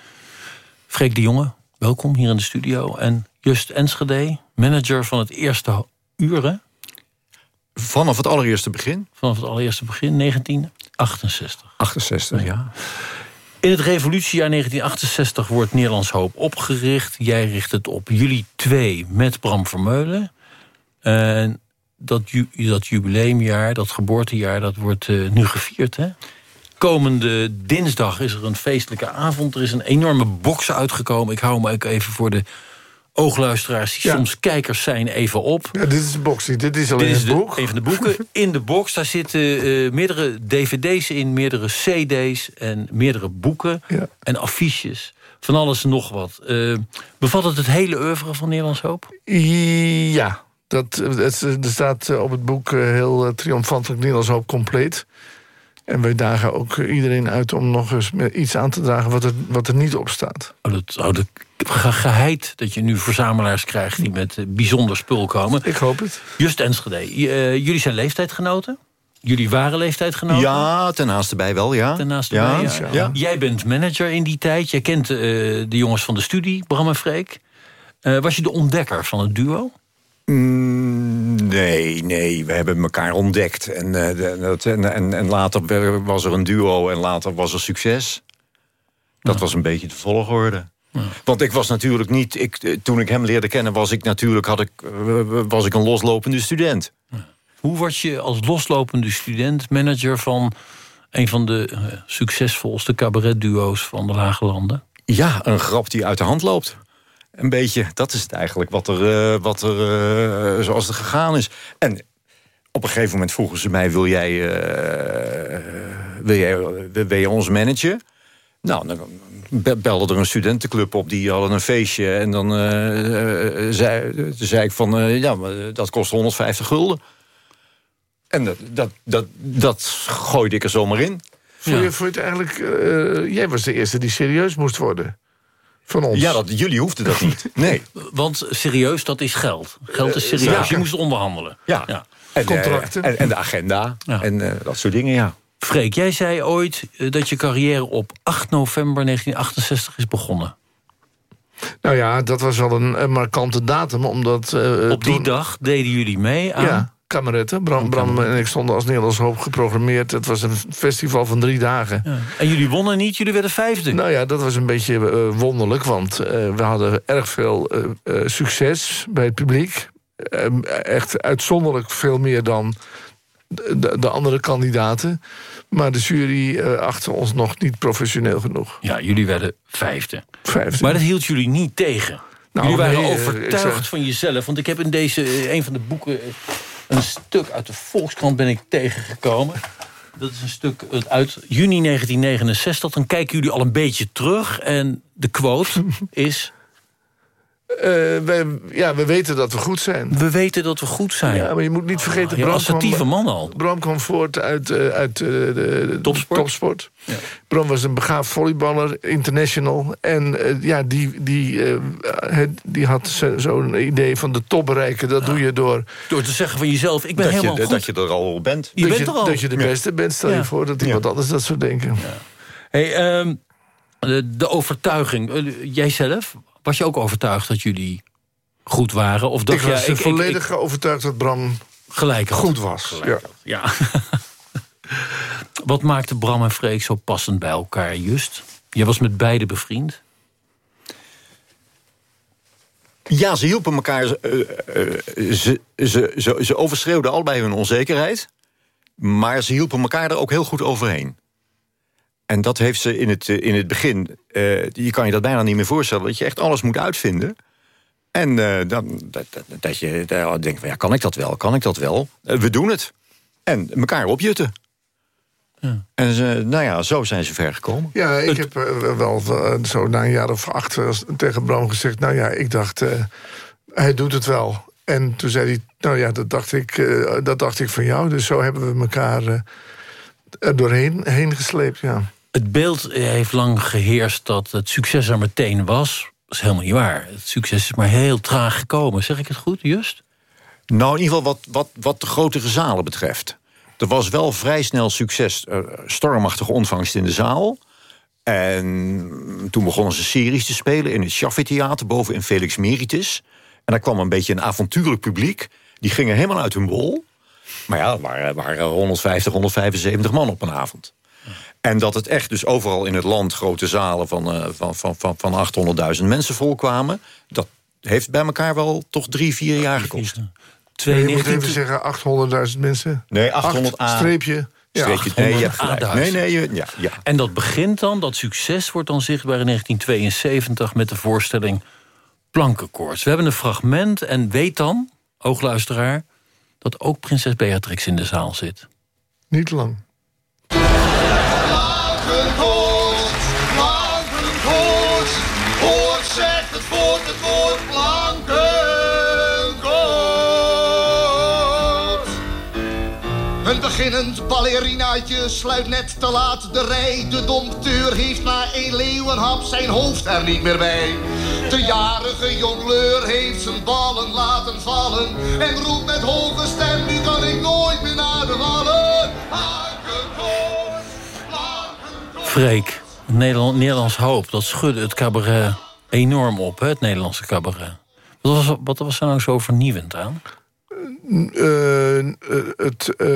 S10: Freek de Jonge, welkom hier in de studio. En Just Enschede, manager van het eerste hè?
S24: Vanaf het allereerste begin?
S10: Vanaf het allereerste begin, 1968.
S24: 68, ja.
S10: In het revolutiejaar 1968 wordt Nederlands Hoop opgericht. Jij richt het op jullie twee met Bram Vermeulen. En dat, ju dat jubileumjaar, dat geboortejaar, dat wordt eh, nu gevierd, hè? komende dinsdag is er een feestelijke avond. Er is een enorme box uitgekomen. Ik hou me ook even voor de oogluisteraars die
S25: Ja.
S10: soms kijkers zijn even op.
S25: Ja, dit is de box. Dit is alleen
S10: Dit is de-
S25: boek.
S10: een van de boeken. In de box daar zitten eh, meerdere dvd's in, meerdere cd's en meerdere boeken en affiches. Van alles en nog wat. Eh, bevat het het hele oeuvre van Nederlands Hoop?
S25: Ja, dat, het, er staat eh, op het boek eh, heel eh, triomfantelijk Nederlands Hoop compleet. En wij dagen ook iedereen uit om nog eens met iets aan te dragen wat er, wat er niet op staat.
S10: Oh, dat, oh, dat ge- geheid dat je nu verzamelaars krijgt die met bijzonder spul komen.
S25: Ik hoop het.
S10: Just Enschede, jullie zijn leeftijdgenoten? Jullie waren leeftijdgenoten?
S24: Ja, ten naaste bij wel, ja.
S10: Ten naaste
S24: ja,
S10: bij, ja.
S24: ja.
S10: Jij bent manager in die tijd. Jij kent eh, de jongens van de studie, Bram en Freek. Eh, was je de ontdekker van het duo?
S24: Mm, nee, nee, we hebben elkaar ontdekt. En, eh, dat- en, en, en later was er een duo en later was er succes. Dat was een beetje de volgorde. Want ik was natuurlijk niet... Ik, eh, toen ik hem leerde kennen, was ik natuurlijk had ik, eh, was ik een loslopende student.
S10: Hoe word je als loslopende student manager van een van de succesvolste cabaretduo's van de Lage Landen?
S24: Ja, een grap die uit de hand loopt. Een beetje, dat is het eigenlijk wat er, eh, wat er eh, zoals het gegaan is. En op een gegeven moment vroegen ze mij: wil jij, eh, wil jij, wil jij ons managen? Nou, dan be- belde er een studentenclub op, die hadden een feestje. En dan zei, zei ik van, ja, maar dat kost 150 gulden. En dat, dat, dat, dat gooide ik er zomaar in.
S25: Voel je, voel je het eigenlijk... eh, jij was de eerste die serieus moest worden. Van ons.
S24: Ja, dat, jullie hoefden dat niet. Nee.
S10: Want serieus, dat is geld. Geld is serieus.
S24: ja.
S10: Je moest onderhandelen.
S24: Ja.
S10: ja.
S24: En, eh, en, en de agenda. En eh, dat soort dingen, ja.
S10: Freek, jij zei ooit eh, dat je carrière op 8 november 1968 is begonnen.
S25: Nou ja, dat was wel een, een markante datum, omdat... eh,
S10: Op die
S25: toen-
S10: dag deden jullie mee aan...
S25: Ja, kameretten. Bram, Bram en ik stonden als Nederlands Hoop geprogrammeerd. Het was een festival van drie dagen.
S10: En jullie wonnen niet, jullie werden vijfde.
S25: Nou ja, dat was een beetje eh, wonderlijk, want eh, we hadden erg veel eh, succes bij het publiek. Eh, echt uitzonderlijk veel meer dan de, de andere kandidaten. Maar de jury eh, achtte ons nog niet professioneel genoeg.
S10: Ja, jullie werden vijfde.
S25: Vijfde.
S10: Maar dat hield jullie niet tegen.
S25: Nou,
S10: jullie waren
S25: nee,
S10: overtuigd van jezelf. Want ik heb in deze, een van de boeken... een stuk uit de Volkskrant ben ik tegengekomen. Dat is een stuk uit juni 1969. Dan kijken jullie al een beetje terug. En de quote is...
S25: Eh, wij, ja, we weten dat we goed zijn.
S10: We weten dat we goed zijn.
S25: Ja, maar je moet niet vergeten...
S10: Oh, je
S25: Bram
S10: assertieve
S25: kwam-
S10: man al.
S25: Bram kwam voort uit, eh, uit eh, de,
S10: Topsport.
S25: topsport. Bram was een begaafd volleyballer, international. En ja, die, die, eh, die had zo- zo'n idee van de top bereiken. Dat doe je door...
S10: Door te zeggen van jezelf, ik ben
S24: Dat je,
S10: helemaal goed.
S24: dat je er al bent.
S10: Je
S25: dat,
S10: bent
S25: je,
S10: er al.
S25: dat je de
S24: Ja.
S25: beste bent. Stel
S10: Ja.
S25: je voor dat iemand anders dat zou denken.
S10: Hey, ehm, de, de overtuiging. Jijzelf, was je ook overtuigd dat jullie goed waren? Of dacht
S25: ik was
S10: je,
S25: volledig overtuigd dat Bram
S10: gelijk had?
S25: goed was. Ja.
S10: Ja. Wat maakte Bram en Freek zo passend bij elkaar, Just? Je was met beide bevriend.
S24: Ja, ze hielpen elkaar. eh, eh, ze, ze, ze, ze overschreeuwden allebei hun onzekerheid. Maar ze hielpen elkaar er ook heel goed overheen. En dat heeft ze in het, eh, in het begin... eh, je kan je dat bijna niet meer voorstellen... dat je echt alles moet uitvinden. En eh, dan, dat, dat, dat je dan denkt, van, ja, kan ik dat wel? Kan ik dat wel? We doen het. En elkaar opjutten. En ze, nou ja, zo zijn ze ver gekomen.
S25: Ja, ik heb wel zo na een jaar of acht tegen Bram gezegd... nou ja, ik dacht, eh, hij doet het wel. En toen zei hij, nou ja, dat dacht ik, eh, dat dacht ik van jou. Dus zo hebben we elkaar eh, er doorheen heen gesleept, ja.
S10: Het beeld heeft lang geheerst dat het succes er meteen was. Dat is helemaal niet waar. Het succes is maar heel traag gekomen. Zeg ik het goed, Just?
S24: Nou, in ieder geval wat, wat, wat de grotere zalen betreft. Er was wel vrij snel succes. eh, stormachtige ontvangst in de zaal. En toen begonnen ze series te spelen in het Chaffee Theater... boven in Felix Meritis. En daar kwam een beetje een avontuurlijk publiek. Die gingen helemaal uit hun bol. Maar ja, er waren, waren 150, 175 man op een avond. En dat het echt dus overal in het land grote zalen van, eh, van, van, van, van 800.000 mensen volkwamen... dat heeft bij elkaar wel toch drie, vier jaar gekost.
S25: je moet even zeggen 800.000 mensen.
S24: Nee, 800
S25: Acht,
S24: A.
S25: streepje
S24: Streep je- nee, je hebt gelijk.
S10: 800
S24: Nee, nee, je- ja, ja.
S10: En dat begint dan, dat succes wordt dan zichtbaar in 1972... met de voorstelling Plankenkoorts. We hebben een fragment en weet dan, oogluisteraar... dat ook prinses Beatrix in de zaal zit.
S25: Niet lang.
S26: Beginnend ballerinaatje sluit net te laat de rij. De dompteur heeft na één leeuwenhap zijn hoofd er niet meer bij. De jarige jongleur heeft zijn ballen laten vallen. En roept met hoge stem, nu kan ik nooit meer naar de wallen.
S10: Freek, Nederland, Nederlands Hoop, dat schudde het cabaret enorm op, hè, het Nederlandse cabaret. Wat was, wat was er nou zo vernieuwend aan?
S25: Eh, eh, het, eh,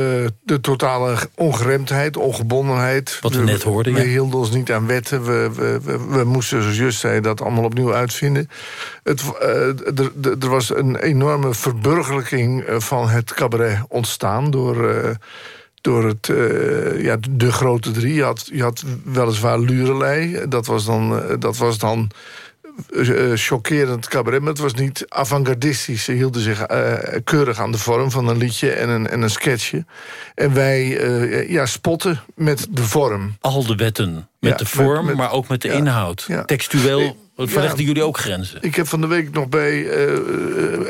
S25: de totale ongeremdheid, ongebondenheid.
S10: Wat we net hoorden,
S25: We
S10: ja.
S25: hielden ons niet aan wetten. We, we, we, we moesten, zoals Just zei, dat allemaal opnieuw uitvinden. Het, eh, er- was een enorme verburgerlijking van het cabaret ontstaan... door, door het, ja, de grote drie. Je had, je had weliswaar Lurelei. Dat was dan... dat was dan chockerend cabaret, maar het was niet avant-gardistisch. Ze hielden zich eh, keurig aan de vorm van een liedje en een, en een sketchje. En wij eh, ja, spotten met de vorm.
S10: Al de wetten, met
S25: Ja,
S10: de vorm,
S25: met-
S10: maar ook met de
S25: ja,
S10: inhoud.
S25: ja.
S10: Textueel verlegden jullie ook grenzen.
S25: Ik heb van de week nog bij eh,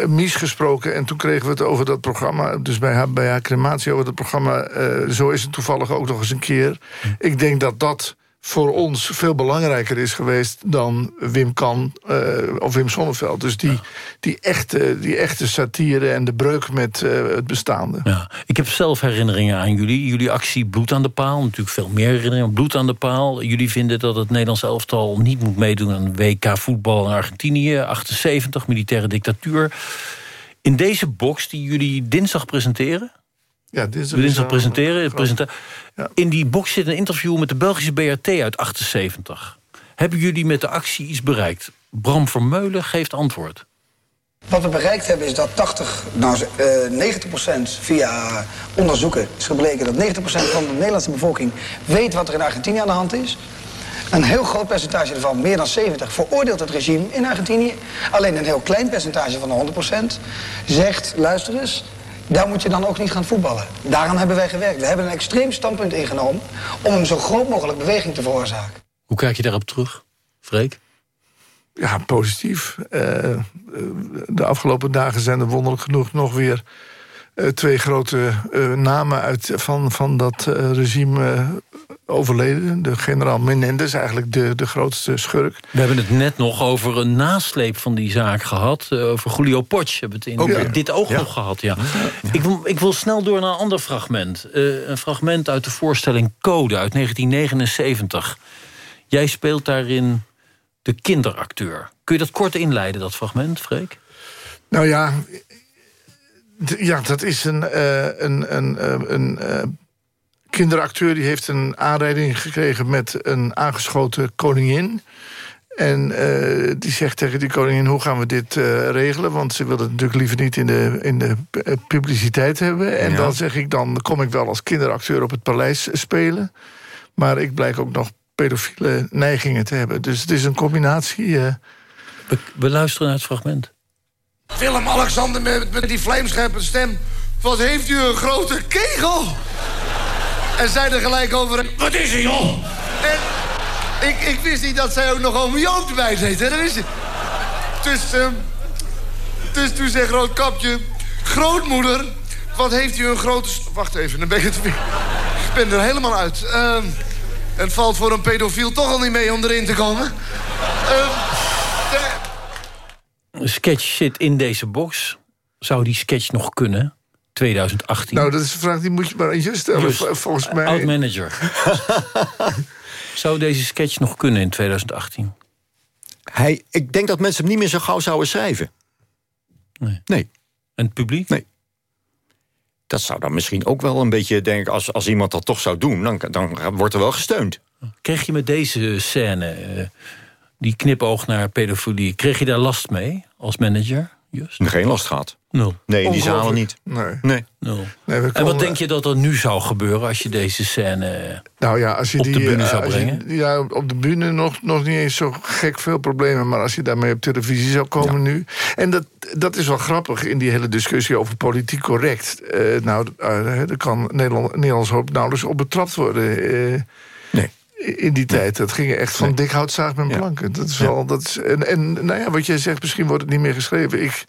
S25: eh, Mies gesproken... en toen kregen we het over dat programma... dus bij haar, bij haar crematie over dat programma... eh, zo is het toevallig ook nog eens een keer. Ik denk dat dat voor ons veel belangrijker is geweest... dan Wim Kan eh, of Wim Sonneveld. Dus die, die, echte, die echte satire en de breuk met eh, het bestaande.
S10: Ja, ik heb zelf herinneringen aan jullie. Jullie actie Bloed aan de Paal. Natuurlijk veel meer herinneringen. Bloed aan de Paal. Jullie vinden dat het Nederlands elftal niet moet meedoen aan WK voetbal in Argentinië. 78, militaire dictatuur. In deze box die jullie dinsdag presenteren...
S25: Ja, dinsdag,
S10: dinsdag
S25: is,
S10: presenteren.
S25: eh,
S10: In die box zit een interview met de Belgische BRT uit 78. Hebben jullie met de actie iets bereikt? Bram Vermeulen geeft antwoord.
S27: Wat we bereikt hebben is dat 80, nou, eh 90% via onderzoeken is gebleken dat 90% van de Nederlandse bevolking weet wat er in Argentinië aan de hand is. Een heel groot percentage ervan, meer dan 70, veroordeelt het regime in Argentinië. Alleen een heel klein percentage van de 100% zegt, luister eens, daar moet je dan ook niet gaan voetballen. Daaraan hebben wij gewerkt. We hebben een extreem standpunt ingenomen om een zo groot mogelijk beweging te veroorzaken.
S10: Hoe kijk je daarop terug, Freek?
S25: Ja, positief. Eh, eh, de afgelopen dagen zijn er wonderlijk genoeg nog weer twee grote eh, namen uit, van, van dat eh, regime eh, overleden. De generaal Menendez, eigenlijk de, de grootste schurk.
S10: We hebben het net nog over een nasleep van die zaak gehad. eh, over Julio Potsch hebben we het in dit oog
S25: Ja.
S10: nog gehad. Ja. Ik, wil, ik wil snel door naar een ander fragment. Eh, een fragment uit de voorstelling Code uit 1979. Jij speelt daarin de kinderacteur. Kun je dat kort inleiden, dat fragment, Freek?
S25: Nou ja, ja dat is een, eh, een, een, eh, een eh, kinderacteur... die heeft een aanrijding gekregen met een aangeschoten koningin... En eh, die zegt tegen die koningin, hoe gaan we dit eh, regelen? Want ze wil het natuurlijk liever niet in de, in de publiciteit hebben. En
S24: Ja.
S25: dan zeg ik, dan kom ik wel als kinderacteur op het paleis spelen. Maar ik blijk ook nog pedofiele neigingen te hebben. Dus het is een combinatie... eh,
S10: We, we luisteren naar het fragment.
S26: Willem-Alexander met, met die vlijmscherpe stem. Wat heeft u een grote kegel? En zij er gelijk over... Wat is er, joh? En ik, ik wist niet dat zij ook nog oom Joop erbij zit. hè, Dat wist ik. Dus, ehm, dus toen zei Roodkapje... Grootmoeder, wat heeft u een grote... Wacht even, dan ben ik het weer... Ik ben er helemaal uit. Ehm, het valt voor een pedofiel toch al niet mee om erin te komen. Ehm, de-
S10: Een sketch zit in deze box. Zou die sketch nog kunnen? 2018.
S25: Nou, dat is een vraag die moet je maar aan je stellen.
S10: Just,
S25: Volgens mij...
S10: Oud-manager. Zou deze sketch nog kunnen in 2018?
S24: Hij, ik denk dat mensen hem niet meer zo gauw zouden schrijven.
S10: Nee.
S24: Nee.
S10: En het publiek?
S24: Nee. Dat zou dan misschien ook wel een beetje, denk ik, als, als iemand dat toch zou doen, dan, dan wordt er wel gesteund.
S10: Kreeg je met deze scène eh, Die knipoog naar pedofilie. Kreeg je daar last mee als manager? Just?
S24: Geen last gehad.
S10: Nul.
S24: Nee, in die zalen niet.
S25: Nee.
S24: Nee.
S10: Nul.
S25: Nee,
S10: En wat denk je dat er nu zou gebeuren als je deze scène
S25: Nou ja, als je
S10: op
S25: die,
S10: de bühne
S25: eh,
S10: zou
S25: je-
S10: brengen?
S25: ja, op de bühne nog, nog niet eens zo gek veel problemen. Maar als je daarmee op televisie zou komen nu. En dat, dat is wel grappig in die hele discussie over politiek correct. Eh, nou, eh, daar kan Nederland, Nederlands hoop nauwelijks op betrapt worden. eh. In die tijd. Dat ging echt van dik houtzaag met planken. Dat is wel, dat is, en, en nou ja, wat jij zegt, misschien wordt het niet meer geschreven. Ik,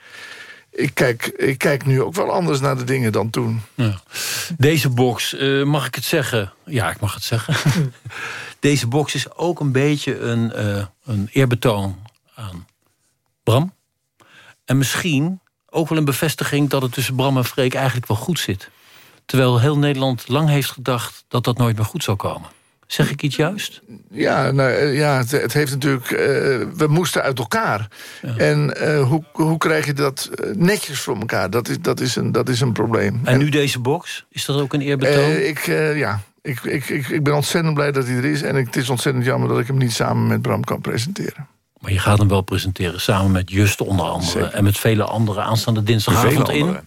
S25: ik, kijk, ik kijk nu ook wel anders naar de dingen dan toen.
S10: Ja. Deze box, eh, mag ik het zeggen? Ja, ik mag het zeggen. Deze box is ook een beetje een, eh, een eerbetoon aan Bram. En misschien ook wel een bevestiging dat het tussen Bram en Freek eigenlijk wel goed zit. Terwijl heel Nederland lang heeft gedacht dat dat nooit meer goed zou komen. Zeg ik iets juist?
S25: Ja, nou, eh, ja het, het heeft natuurlijk... eh, we moesten uit elkaar. En eh, hoe, hoe krijg je dat netjes voor elkaar? Dat is, dat is, een, dat is een probleem.
S10: En nu deze box? Is dat ook een eerbetoon?
S25: Ik, ja, ik, ik, ik, ik ben ontzettend blij dat hij er is. En ik- het is ontzettend jammer dat ik hem niet samen met Bram kan presenteren.
S10: Maar je gaat hem wel presenteren, samen met Just onder andere... en met vele andere aanstaande dinsdagavond in.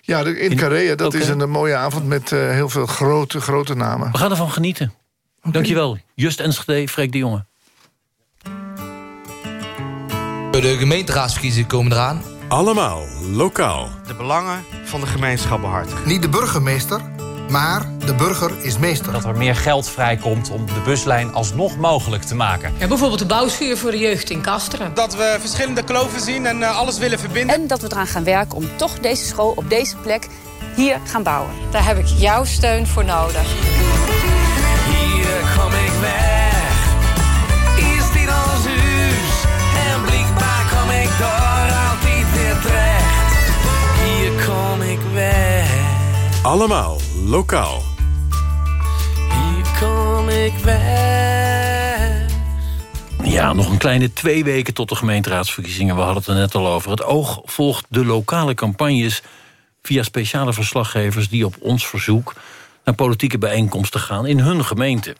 S25: Ja, in,
S10: In-
S25: Carré, dat is een, mooie avond met heel veel grote, grote namen.
S10: We gaan ervan genieten. Dankjewel. Just Enschede, Freek de Jonge.
S28: De gemeenteraadsverkiezingen komen eraan.
S9: Allemaal lokaal.
S29: De belangen van de gemeenschap behartigen.
S30: Niet de burgemeester, maar de burger is meester.
S31: Dat er meer geld vrijkomt om de buslijn alsnog mogelijk te maken.
S32: Ja, bijvoorbeeld de bouwschuur voor de jeugd in Kasteren.
S33: Dat we verschillende kloven zien en eh, alles willen verbinden.
S34: En dat we eraan gaan werken om toch deze school op deze plek hier gaan bouwen.
S32: Daar heb ik jouw steun voor nodig.
S20: Ik weg. Is dit ons huis? En blijkbaar kom ik door altijd weer terecht. Hier kom ik weg.
S9: Allemaal lokaal.
S20: Hier kom ik weg.
S10: Ja, nog een kleine twee weken tot de gemeenteraadsverkiezingen. We hadden het er net al over. Het oog volgt de lokale campagnes via speciale verslaggevers... die op ons verzoek naar politieke bijeenkomsten gaan in hun gemeente.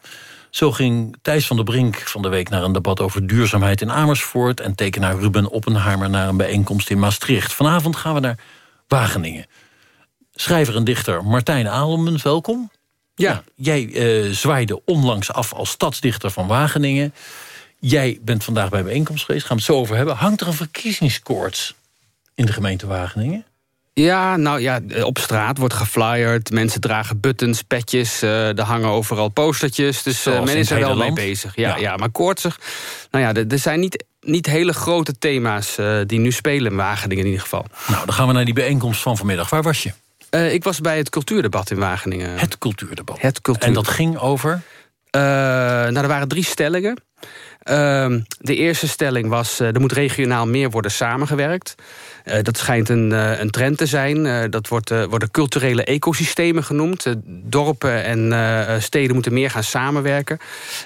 S10: Zo ging Thijs van der Brink van de week naar een debat over duurzaamheid in Amersfoort... en tekenaar Ruben Oppenheimer naar een bijeenkomst in Maastricht. Vanavond gaan we naar Wageningen. Schrijver en dichter Martijn Aalmen, welkom. Ja. jij eh, zwaaide onlangs af als stadsdichter van Wageningen. Jij bent vandaag bij bijeenkomst geweest, gaan we het zo over hebben. Hangt er een verkiezingskoorts in de gemeente Wageningen?
S35: Ja, nou ja, op straat wordt geflyerd. Mensen dragen buttons, petjes. eh, er hangen overal postertjes. Dus eh,
S10: Zoals
S35: men is er wel mee bezig. Ja,
S10: Ja.
S35: ja. maar koortsig. Nou ja, er zijn niet, niet hele grote thema's eh, die nu spelen in Wageningen in ieder geval.
S10: Nou, dan gaan we naar die bijeenkomst van vanmiddag. Waar was je?
S35: Eh, ik was bij het cultuurdebat in Wageningen.
S10: Het cultuurdebat.
S35: Het cultuur.
S10: En dat ging over?
S35: Eh, nou, er waren drie stellingen. Ehm, de eerste stelling was, eh, er moet regionaal meer worden samengewerkt. Eh, dat schijnt een, eh, een trend te zijn. Dat wordt, worden culturele ecosystemen genoemd. Dorpen en steden moeten meer gaan samenwerken.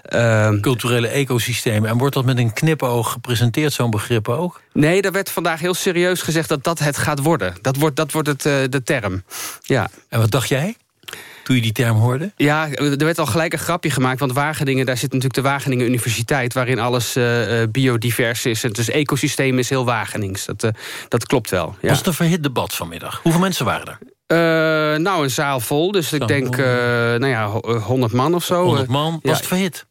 S35: Ehm,
S10: Culturele ecosystemen. En wordt dat met een knipoog gepresenteerd, zo'n begrip ook?
S35: nee, daar werd vandaag heel serieus gezegd dat dat het gaat worden. Dat wordt, dat wordt het, de term. Ja.
S10: En wat dacht jij toen je die term hoorde?
S35: Ja, er werd al gelijk een grapje gemaakt. Want Wageningen, daar zit natuurlijk de Wageningen Universiteit... waarin alles eh, biodivers is. En dus ecosysteem is heel Wagenings. Dat, eh, dat klopt wel. Ja.
S10: Was het een verhit debat vanmiddag? Hoeveel mensen waren er?
S35: Nou, een zaal vol. Dus ik denk, nou ja, ho- eh, 100 man of zo.
S10: 100 man. Was het verhit?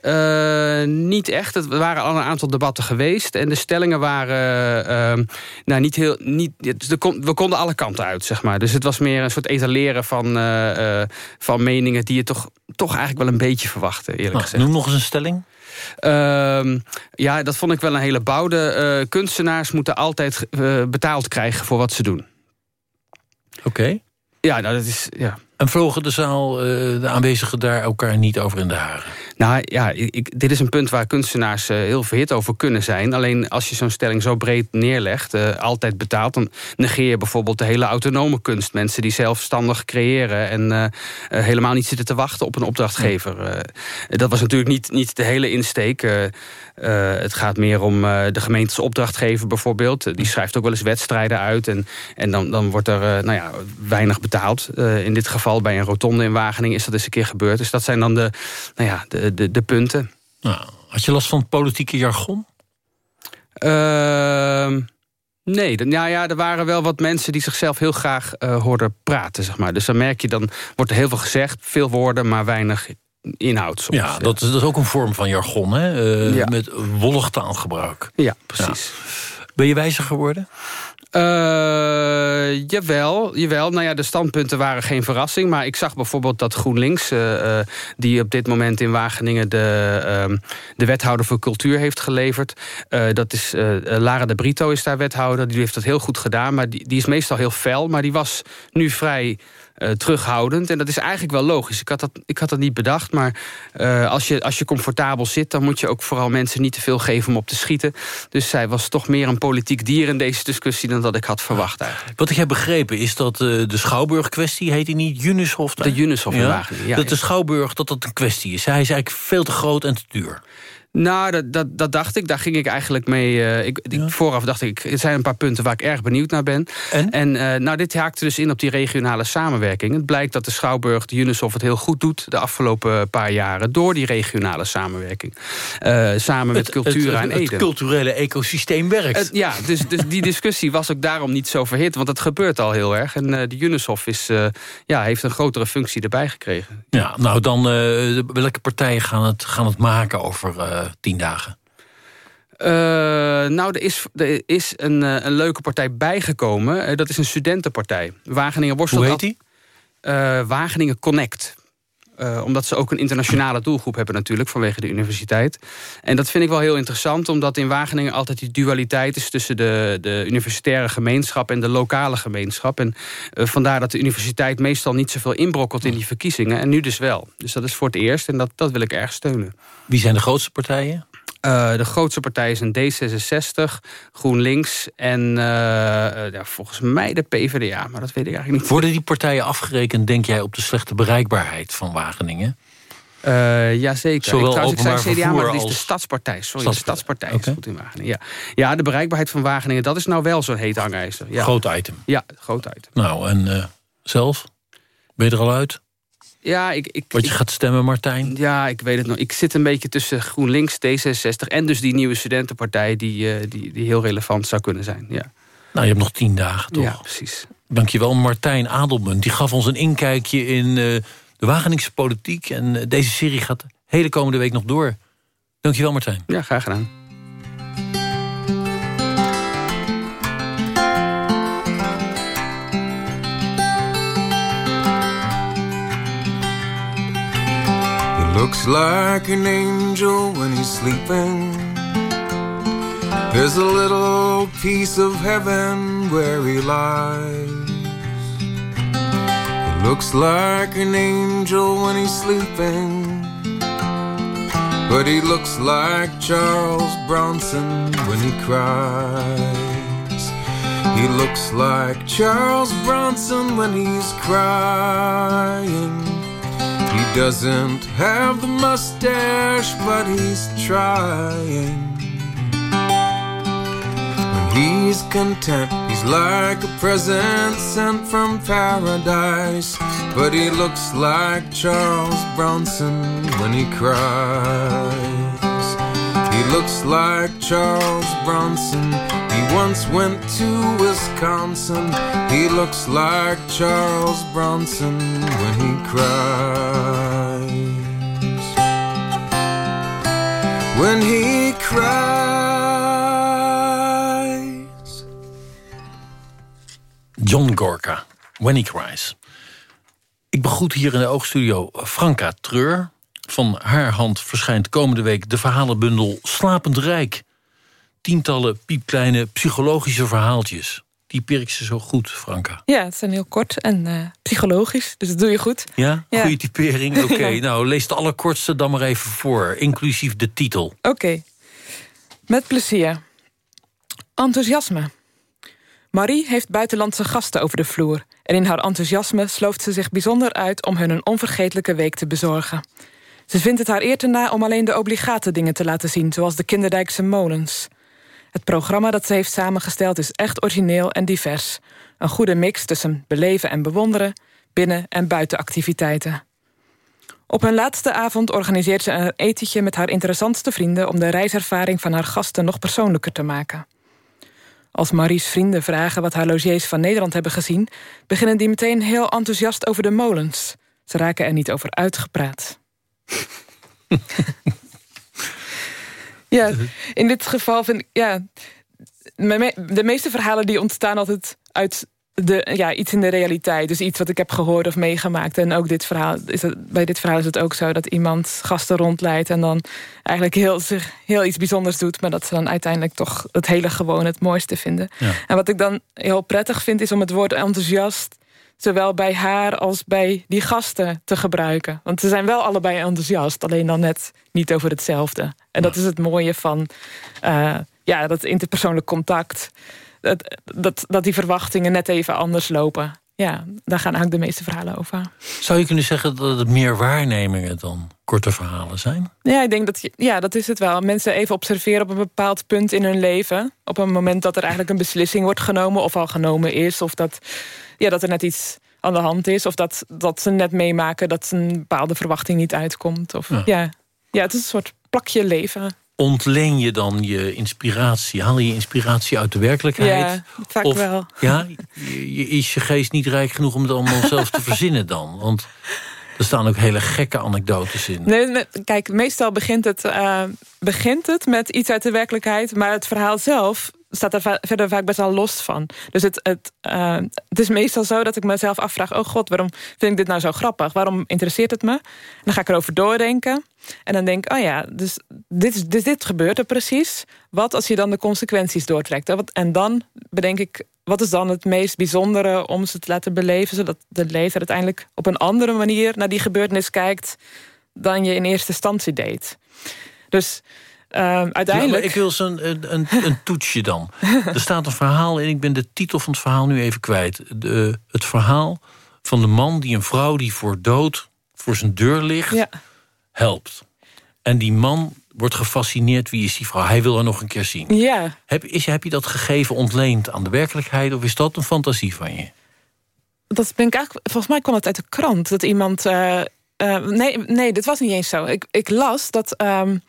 S35: Eh, niet echt. Er waren al een aantal debatten geweest. En de stellingen waren... eh, nou, niet heel... Niet, we konden alle kanten uit, zeg maar. Dus het was meer een soort etaleren van, eh, van meningen... die je toch, toch eigenlijk wel een beetje verwachtte, eerlijk
S10: Nou,
S35: gezegd.
S10: noem nog eens een stelling.
S35: Ehm, ja, dat vond ik wel een hele bouwde. Eh, kunstenaars moeten altijd betaald krijgen voor wat ze doen.
S10: Oké.
S35: Ja, nou, dat is... Ja.
S10: En vlogen de zaal, eh, de aanwezigen daar elkaar niet over in de haren?
S35: Nou ja, ik, dit is een punt waar kunstenaars eh, heel verhit over kunnen zijn. Alleen als je zo'n stelling zo breed neerlegt, eh, altijd betaald... dan negeer je bijvoorbeeld de hele autonome kunst. Mensen die zelfstandig creëren en helemaal niet zitten te wachten op een opdrachtgever. Dat was natuurlijk niet, niet de hele insteek. Eh, het gaat meer om eh, de gemeentes opdrachtgever bijvoorbeeld. Eh, Die schrijft ook wel eens wedstrijden uit. En, en dan, dan wordt er nou ja, weinig betaald. In dit geval bij een rotonde in Wageningen is dat eens een keer gebeurd. Dus dat zijn dan de, nou ja, de, de, de punten.
S10: Nou, Had je last van het politieke jargon?
S35: Ehm, nee, nou ja, er waren wel wat mensen die zichzelf heel graag hoorden praten, zeg maar. Dus dan merk je, dan wordt er heel veel gezegd, veel woorden, maar weinig inhoud soms.
S10: Ja, dat, is- dat is ook een vorm van jargon, hè? Eh,
S35: Ja.
S10: Met wollig taalgebruik.
S35: Ja, precies.
S10: Ben je wijzer geworden?
S35: Eh, jawel, jawel. Nou ja, de standpunten waren geen verrassing. Maar ik zag bijvoorbeeld dat GroenLinks... eh, die op dit moment in Wageningen de, ehm, de wethouder voor cultuur heeft geleverd. dat is Lara de Brito is daar wethouder. Die heeft dat heel goed gedaan. Maar die, die is meestal heel fel. Maar die was nu vrij eh, terughoudend. En dat is eigenlijk wel logisch. Ik had dat, ik had dat niet bedacht. Maar eh, als, je, als je comfortabel zit... dan moet je ook vooral mensen niet te veel geven om op te schieten. Dus zij was toch meer een politiek dier in deze discussie... dan dat ik had verwacht eigenlijk.
S10: Wat ik heb begrepen is dat eh, de Schouwburg-kwestie... heet die niet Junushof? daar?
S35: De in Wageningen, ja,
S10: dat
S35: ja.
S10: de Schouwburg dat dat een kwestie is. Hij is eigenlijk veel te groot en te duur.
S35: Nou, dat, dat, dat dacht ik. Daar ging ik eigenlijk mee. eh, ik, ik- Vooraf dacht ik, er zijn een paar punten waar ik erg benieuwd naar ben.
S10: En?
S35: eh, nou, dit haakte dus in op die regionale samenwerking. Het blijkt dat de Schouwburg, de UNICEF het heel goed doet... de afgelopen paar jaren, door die regionale samenwerking. Eh, samen met Cultura
S10: het,
S35: en
S10: het
S35: Ede.
S10: culturele ecosysteem werkt.
S35: Het- ja, dus, dus die discussie was ook daarom niet zo verhit. Want het gebeurt al heel erg. En eh, de UNICEF is, eh, ja, heeft een grotere functie erbij gekregen.
S10: Ja, nou dan, eh, welke partijen gaan het, gaan het maken over eh, tien dagen?
S35: Eh, nou, er is, er is een, eh, een leuke partij bijgekomen. Eh, dat is een studentenpartij. Wageningen worstelt
S10: Hoe heet die?
S35: Eh, Wageningen Connect. Eh, omdat ze ook een internationale doelgroep hebben natuurlijk... vanwege de universiteit. En dat vind ik wel heel interessant... omdat in Wageningen altijd die dualiteit is... tussen de, de universitaire gemeenschap en de lokale gemeenschap. En eh, vandaar dat de universiteit meestal niet zoveel inbrokkelt... in die verkiezingen. En nu dus wel. Dus dat is voor het eerst en dat, dat wil ik erg steunen.
S10: Wie zijn de grootste partijen?
S35: Eh, de grootste partij is een D66, GroenLinks en eh, eh, ja, volgens mij de PvdA, maar dat weet ik eigenlijk niet.
S10: Worden die partijen afgerekend, denk jij, op de slechte bereikbaarheid van Wageningen?
S35: Eh jazeker.
S10: Zowel
S35: ik, trouwens, ik zei CDA, maar dat is de Stadspartij. Sorry,
S10: Stadspartij.
S35: de Stadspartij is goed in Wageningen. Ja. ja, de bereikbaarheid van Wageningen, dat is nou wel zo'n heet hangijzer. Ja.
S10: Groot item.
S35: Ja, groot item.
S10: Nou, en zelf? Ben je er al uit?
S35: Ja, ik, ik,
S10: Wat je
S35: ik-
S10: gaat stemmen, Martijn?
S35: Ja, ik weet het nog. Ik zit een beetje tussen GroenLinks, D66 en dus die nieuwe studentenpartij die, eh, die, die heel relevant zou kunnen zijn. Ja,
S10: Nou, je hebt nog tien dagen, toch?
S35: ja precies.
S10: Dankjewel, Martijn Adelmunt. Die gaf ons een inkijkje in eh, de Wageningse politiek. En eh, deze serie gaat de hele komende week nog door. Dankjewel, Martijn.
S35: Ja, graag gedaan.
S36: Looks like an angel when he's sleeping. There's a little piece of heaven where he lies. He looks like an angel when he's sleeping. But he looks like Charles Bronson when he cries. He looks like Charles Bronson when he's crying. Doesn't have the mustache, but he's trying. When he's content, he's like a present sent from paradise. But he looks like Charles Bronson when he cries. He looks like Charles Bronson. Once went to Wisconsin. He looks like Charles Bronson when he cries. When he cries.
S10: John Gorka, When He Cries. Ik begroet hier in de oogstudio Franka Treur. Van haar hand verschijnt komende week de verhalenbundel Slapend Rijk. Tientallen piepkleine psychologische verhaaltjes. Typeer ik ze zo goed, Franka?
S37: Ja, het zijn heel kort en eh, psychologisch, dus dat doe je goed.
S10: Ja?
S37: Ja.
S10: Goede typering? Oké,
S37: Ja.
S10: nou lees de allerkortste dan maar even voor. Inclusief de titel.
S37: Oké. Met plezier. Enthousiasme. Marie heeft buitenlandse gasten over de vloer. En in haar enthousiasme slooft ze zich bijzonder uit... om hun een onvergetelijke week te bezorgen. Ze vindt het haar eer te na om alleen de obligate dingen te laten zien... zoals de Kinderdijkse molens. Het programma dat ze heeft samengesteld is echt origineel en divers. Een goede mix tussen beleven en bewonderen... binnen- en buitenactiviteiten. Op hun laatste avond organiseert ze een etentje met haar interessantste vrienden... om de reiservaring van haar gasten nog persoonlijker te maken. Als Marie's vrienden vragen wat haar logiers van Nederland hebben gezien... beginnen die meteen heel enthousiast over de molens. Ze raken er niet over uitgepraat. ja, in dit geval vind ik... Ja, de meeste verhalen die ontstaan altijd uit de, ja, iets in de realiteit. Dus iets wat ik heb gehoord of meegemaakt. En ook dit verhaal, is het, bij dit verhaal is het ook zo... dat iemand gasten rondleidt en dan eigenlijk heel, zich heel iets bijzonders doet... maar dat ze dan uiteindelijk toch het hele gewoon het mooiste vinden. En wat ik dan heel prettig vind is om het woord enthousiast... zowel bij haar als bij die gasten te gebruiken. Want ze zijn wel allebei enthousiast, alleen dan net niet over hetzelfde. En dat is het mooie van uh, ja, dat interpersoonlijk contact dat, dat, dat die verwachtingen net even anders lopen. Ja, daar gaan eigenlijk de meeste verhalen over.
S10: Zou je kunnen zeggen dat het meer waarnemingen dan korte verhalen zijn?
S37: Ja, ik denk dat, ja, dat is het wel. Mensen even observeren op een bepaald punt in hun leven. Op een moment dat er eigenlijk een beslissing wordt genomen... of al genomen is, of dat, ja, dat er net iets aan de hand is... of dat, dat ze net meemaken dat een bepaalde verwachting niet uitkomt. Of, ja. Ja, ja, het is een soort plakje leven
S10: ontleen je dan je inspiratie? Haal je inspiratie uit de werkelijkheid?
S37: Ja, vaak
S10: of,
S37: wel.
S10: Ja, is je geest niet rijk genoeg om het allemaal zelf te verzinnen dan? Want er staan ook hele gekke anekdotes in.
S37: Nee, kijk, meestal begint het, uh, begint het met iets uit de werkelijkheid... maar het verhaal zelf staat er verder vaak best wel los van. Dus het, het, uh, het is meestal zo dat ik mezelf afvraag... oh god, waarom vind ik dit nou zo grappig? Waarom interesseert het me? En dan ga ik erover doordenken. En dan denk ik, oh ja, dus dit, dus dit gebeurt er precies. Wat als je dan de consequenties doortrekt? En dan bedenk ik, wat is dan het meest bijzondere... om ze te laten beleven... zodat de lezer uiteindelijk op een andere manier... naar die gebeurtenis kijkt... dan je in eerste instantie deed. Dus uh, uiteindelijk...
S10: ik wil zo'n een, een, een, toetsje dan. er staat een verhaal in, ik ben de titel van het verhaal nu even kwijt. De, het verhaal van de man die een vrouw die voor dood voor zijn deur ligt... Ja. helpt. En die man wordt gefascineerd, wie is die vrouw? Hij wil haar nog een keer zien.
S37: Ja.
S10: Heb, is, heb je dat gegeven ontleend aan de werkelijkheid... of is dat een fantasie van je?
S37: Dat ben ik eigenlijk, volgens mij kwam het uit de krant. Dat iemand... Uh, uh, nee, nee, dit was niet eens zo. Ik, ik las dat... Um,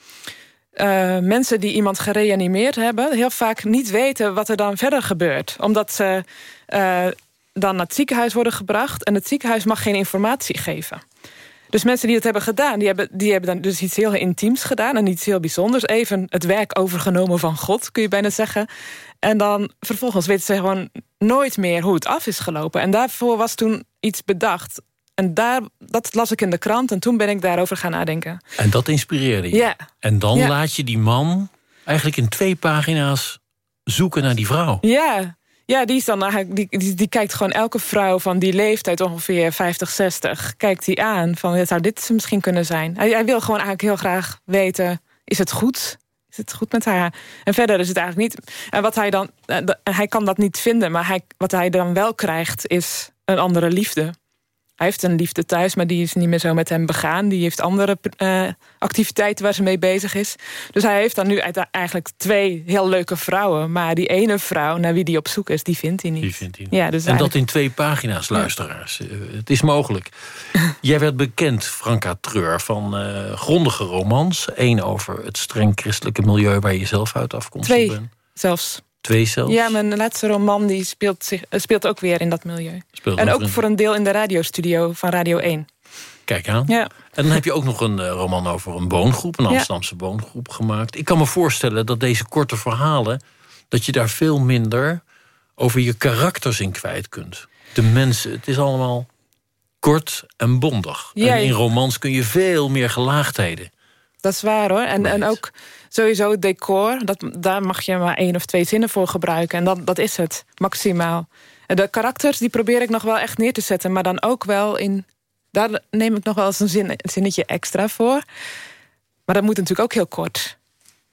S37: uh, mensen die iemand gereanimeerd hebben... heel vaak niet weten wat er dan verder gebeurt. Omdat ze uh, dan naar het ziekenhuis worden gebracht... en het ziekenhuis mag geen informatie geven. Dus mensen die het hebben gedaan, die hebben, die hebben dan dus iets heel intiems gedaan... en iets heel bijzonders. Even het werk overgenomen van God, kun je bijna zeggen. En dan vervolgens weten ze gewoon nooit meer hoe het af is gelopen. En daarvoor was toen iets bedacht en daar, dat las ik in de krant en toen ben ik daarover gaan nadenken.
S10: En dat inspireerde je?
S37: Ja.
S10: En dan laat je die man eigenlijk in twee pagina's zoeken naar die vrouw?
S37: Ja, ja die, is dan eigenlijk, die, die, die, kijkt gewoon elke vrouw van die leeftijd, ongeveer 50, 60... kijkt hij aan van, ja, zou dit misschien kunnen zijn? Hij, hij wil gewoon eigenlijk heel graag weten, is het goed? Is het goed met haar? En verder is het eigenlijk niet... En wat hij dan... Eh, hij kan dat niet vinden, maar hij, wat hij dan wel krijgt... is een andere liefde. Hij heeft een liefde thuis, maar die is niet meer zo met hem begaan. Die heeft andere uh, activiteiten waar ze mee bezig is. Dus hij heeft dan nu eigenlijk twee heel leuke vrouwen. Maar die ene vrouw naar wie hij op zoek is, die vindt hij niet.
S10: Die vindt hij niet. Ja, dus en dat in twee pagina's, luisteraars. Ja. Eh, het is mogelijk. Jij werd bekend, Franka Treur, van uh, grondige romans. Eén over het streng christelijke milieu waar je zelf uit afkomstig
S37: twee,
S10: bent.
S37: zelfs.
S10: Twee zelfs?
S37: Ja, mijn laatste roman die speelt, zich, eh, speelt ook weer in dat milieu.
S10: Speelt
S37: en ook voor een deel in de radiostudio van Radio 1.
S10: Kijk aan.
S37: Ja.
S10: En dan heb je ook nog een uh, roman over een woongroep, een Amsterdamse ja. woongroep gemaakt. Ik kan me voorstellen dat deze korte verhalen... dat je daar veel minder over je karakters in kwijt kunt. De mensen, het is allemaal kort en bondig.
S37: Ja,
S10: en in romans kun je veel meer gelaagdheden.
S37: Dat is waar hoor. En, en ook sowieso decor, dat, daar mag je maar één of twee zinnen voor gebruiken. En dat, dat is het, maximaal. En de karakters, die probeer ik nog wel echt neer te zetten. Maar dan ook wel in... Daar neem ik nog wel eens een, zin, een zinnetje extra voor. Maar dat moet natuurlijk ook heel kort.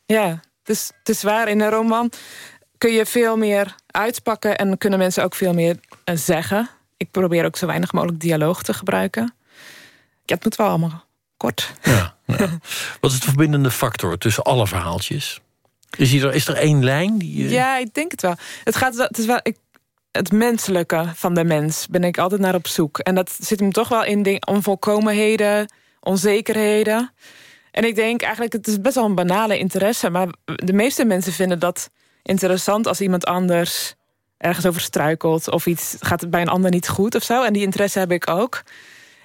S37: Ja, dus het is waar. In een roman kun je veel meer uitpakken... en kunnen mensen ook veel meer uh, zeggen. Ik probeer ook zo weinig mogelijk dialoog te gebruiken. Ja, het moet wel allemaal kort.
S10: Ja, Wat is de verbindende factor tussen alle verhaaltjes? Is, er, is er één lijn? Die.
S37: Ja, ik denk het wel. Het, gaat, het, is wel het menselijke van de mens ben ik altijd naar op zoek. En dat zit hem toch wel in onvolkomenheden, onzekerheden. En ik denk eigenlijk, het is best wel een banale interesse... maar de meeste mensen vinden dat interessant als iemand anders ergens over struikelt... of iets gaat bij een ander niet goed of zo. En die interesse heb ik ook.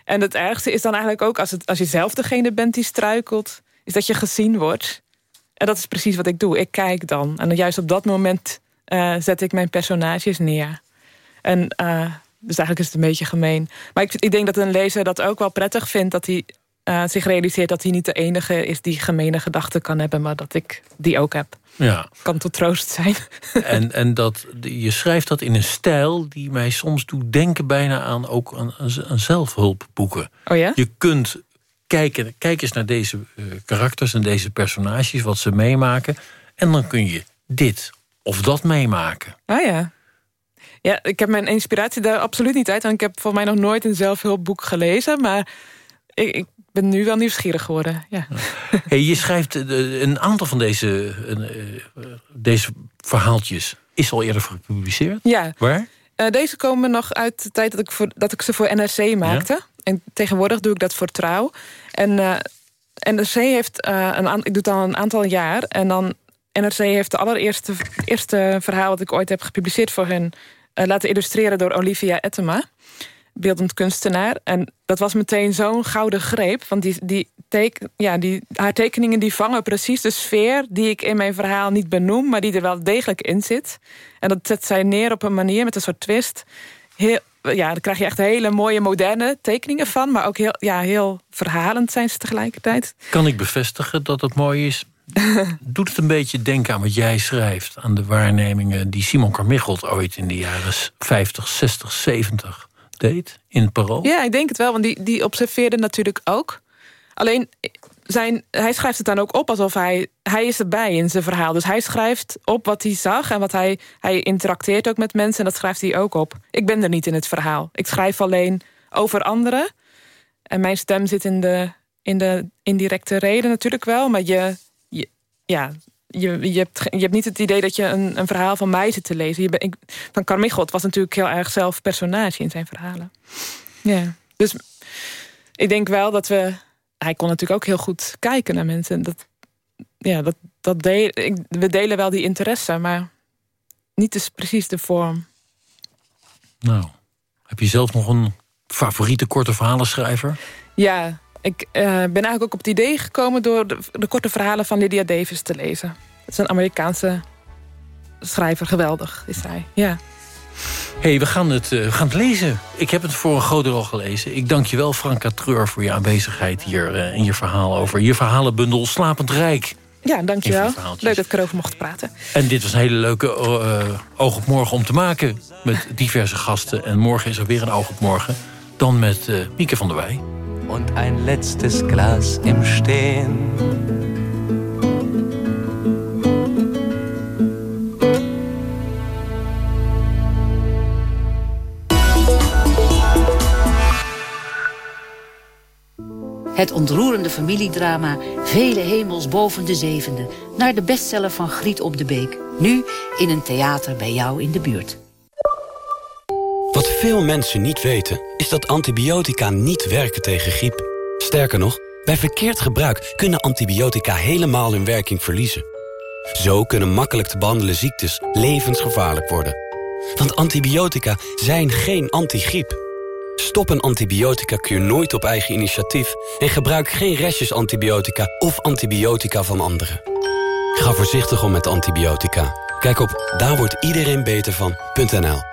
S37: En het ergste is dan eigenlijk ook als, het, als je zelf degene bent die struikelt... is dat je gezien wordt. En dat is precies wat ik doe. Ik kijk dan. En juist op dat moment uh, zet ik mijn personages neer. En uh, dus eigenlijk is het een beetje gemeen. Maar ik, ik denk dat een lezer dat ook wel prettig vindt... dat hij uh, zich realiseert dat hij niet de enige is die gemene gedachten kan hebben... maar dat ik die ook heb.
S10: Ja.
S37: Kan tot troost zijn.
S10: En, en dat, je schrijft dat in een stijl die mij soms doet denken bijna aan ook aan, aan zelfhulpboeken.
S37: Oh ja?
S10: Je kunt kijken, kijk eens naar deze uh, karakters en deze personages, wat ze meemaken. En dan kun je dit of dat meemaken.
S37: Ah ja. Ja, ik heb mijn inspiratie daar absoluut niet uit. Want ik heb voor mij nog nooit een zelfhulpboek gelezen. Maar ik, ik ben nu wel nieuwsgierig geworden. Ja.
S10: Hey, je schrijft uh, een aantal van deze, uh, deze verhaaltjes. Is al eerder gepubliceerd?
S37: Ja.
S10: Waar?
S37: deze komen nog uit de tijd dat ik, voor, dat ik ze voor NRC maakte. Ja? En tegenwoordig doe ik dat voor Trouw. En NRC heeft, een, ik doe het al een aantal jaar. En dan NRC heeft de allereerste eerste verhaal... dat ik ooit heb gepubliceerd voor hun... Uh, laten illustreren door Olivia Ettema. Beeldend kunstenaar. En dat was meteen zo'n gouden greep. Want die, die teken, ja, die, haar tekeningen die vangen precies de sfeer... die ik in mijn verhaal niet benoem... maar die er wel degelijk in zit. En dat zet zij neer op een manier met een soort twist. Heel, ja, daar krijg je echt hele mooie moderne tekeningen van. Maar ook heel, ja, heel verhalend zijn ze tegelijkertijd.
S10: Kan ik bevestigen dat het mooi is? Doet het een beetje denken aan wat jij schrijft... aan de waarnemingen die Simon Carmichelt ooit in de jaren 50, 60, 70 in het parool?
S37: Ja, ik denk het wel, want die, die observeerde natuurlijk ook. Alleen, zijn, hij schrijft het dan ook op alsof hij... hij is erbij in zijn verhaal. Dus hij schrijft op wat hij zag en wat hij... hij interacteert ook met mensen en dat schrijft hij ook op. Ik ben er niet in het verhaal. Ik schrijf alleen over anderen. En mijn stem zit in de, in de indirecte reden natuurlijk wel. Maar je, je ja, je, je, hebt, je hebt niet het idee dat je een, een verhaal van mij zit te lezen. Je ben, ik, van Carmichelt was natuurlijk heel erg zelf personage in zijn verhalen. Ja, dus ik denk wel dat we... Hij kon natuurlijk ook heel goed kijken naar mensen. Dat, ja, dat, dat deel, ik, we delen wel die interesse, maar niet dus precies de vorm.
S10: Nou, heb je zelf nog een favoriete korte verhalenschrijver?
S37: Ja, ik uh, ben eigenlijk ook op het idee gekomen... door de, de, korte verhalen van Lydia Davis te lezen. Het is een Amerikaanse schrijver. Geweldig is hij, ja.
S10: hey, we, gaan het, uh, we gaan het lezen. Ik heb het voor een groot deel al gelezen. Ik dank je wel, Franka Treur, voor je aanwezigheid hier... Uh, in je verhaal over je verhalenbundel Slapend Rijk.
S37: Ja, dankjewel. Leuk dat ik erover mocht praten.
S10: En dit was een hele leuke oog op morgen om te maken... met diverse gasten. En morgen is er weer een oog op morgen. Dan met Mieke van der Wij.
S20: Und ein letztes Glas im Stehen.
S38: Het ontroerende familiedrama Vele hemels boven de zevende... naar de bestseller van Griet op de Beek. Nu in een theater bij jou in de buurt.
S39: Veel mensen niet weten, is dat antibiotica niet werken tegen griep. Sterker nog, bij verkeerd gebruik kunnen antibiotica helemaal hun werking verliezen. Zo kunnen makkelijk te behandelen ziektes levensgevaarlijk worden. Want antibiotica zijn geen antigriep. Stop een antibiotica-kuur nooit op eigen initiatief... en gebruik geen restjes antibiotica of antibiotica van anderen. Ga voorzichtig om met antibiotica. Kijk op daar wordt iedereen beter van.nl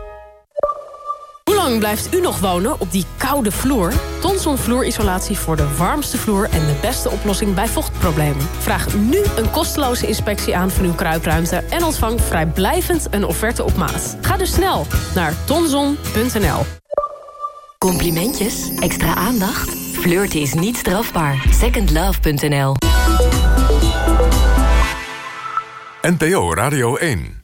S40: Lang blijft u nog wonen op die koude vloer? Tonson vloerisolatie voor de warmste vloer en de beste oplossing bij vochtproblemen. Vraag nu een kosteloze inspectie aan van uw kruipruimte... en ontvang vrijblijvend een offerte op maat. Ga dus snel naar tonson.nl.
S41: Complimentjes? Extra aandacht?
S42: Flirten is niet strafbaar. Secondlove.nl
S9: NPO Radio 1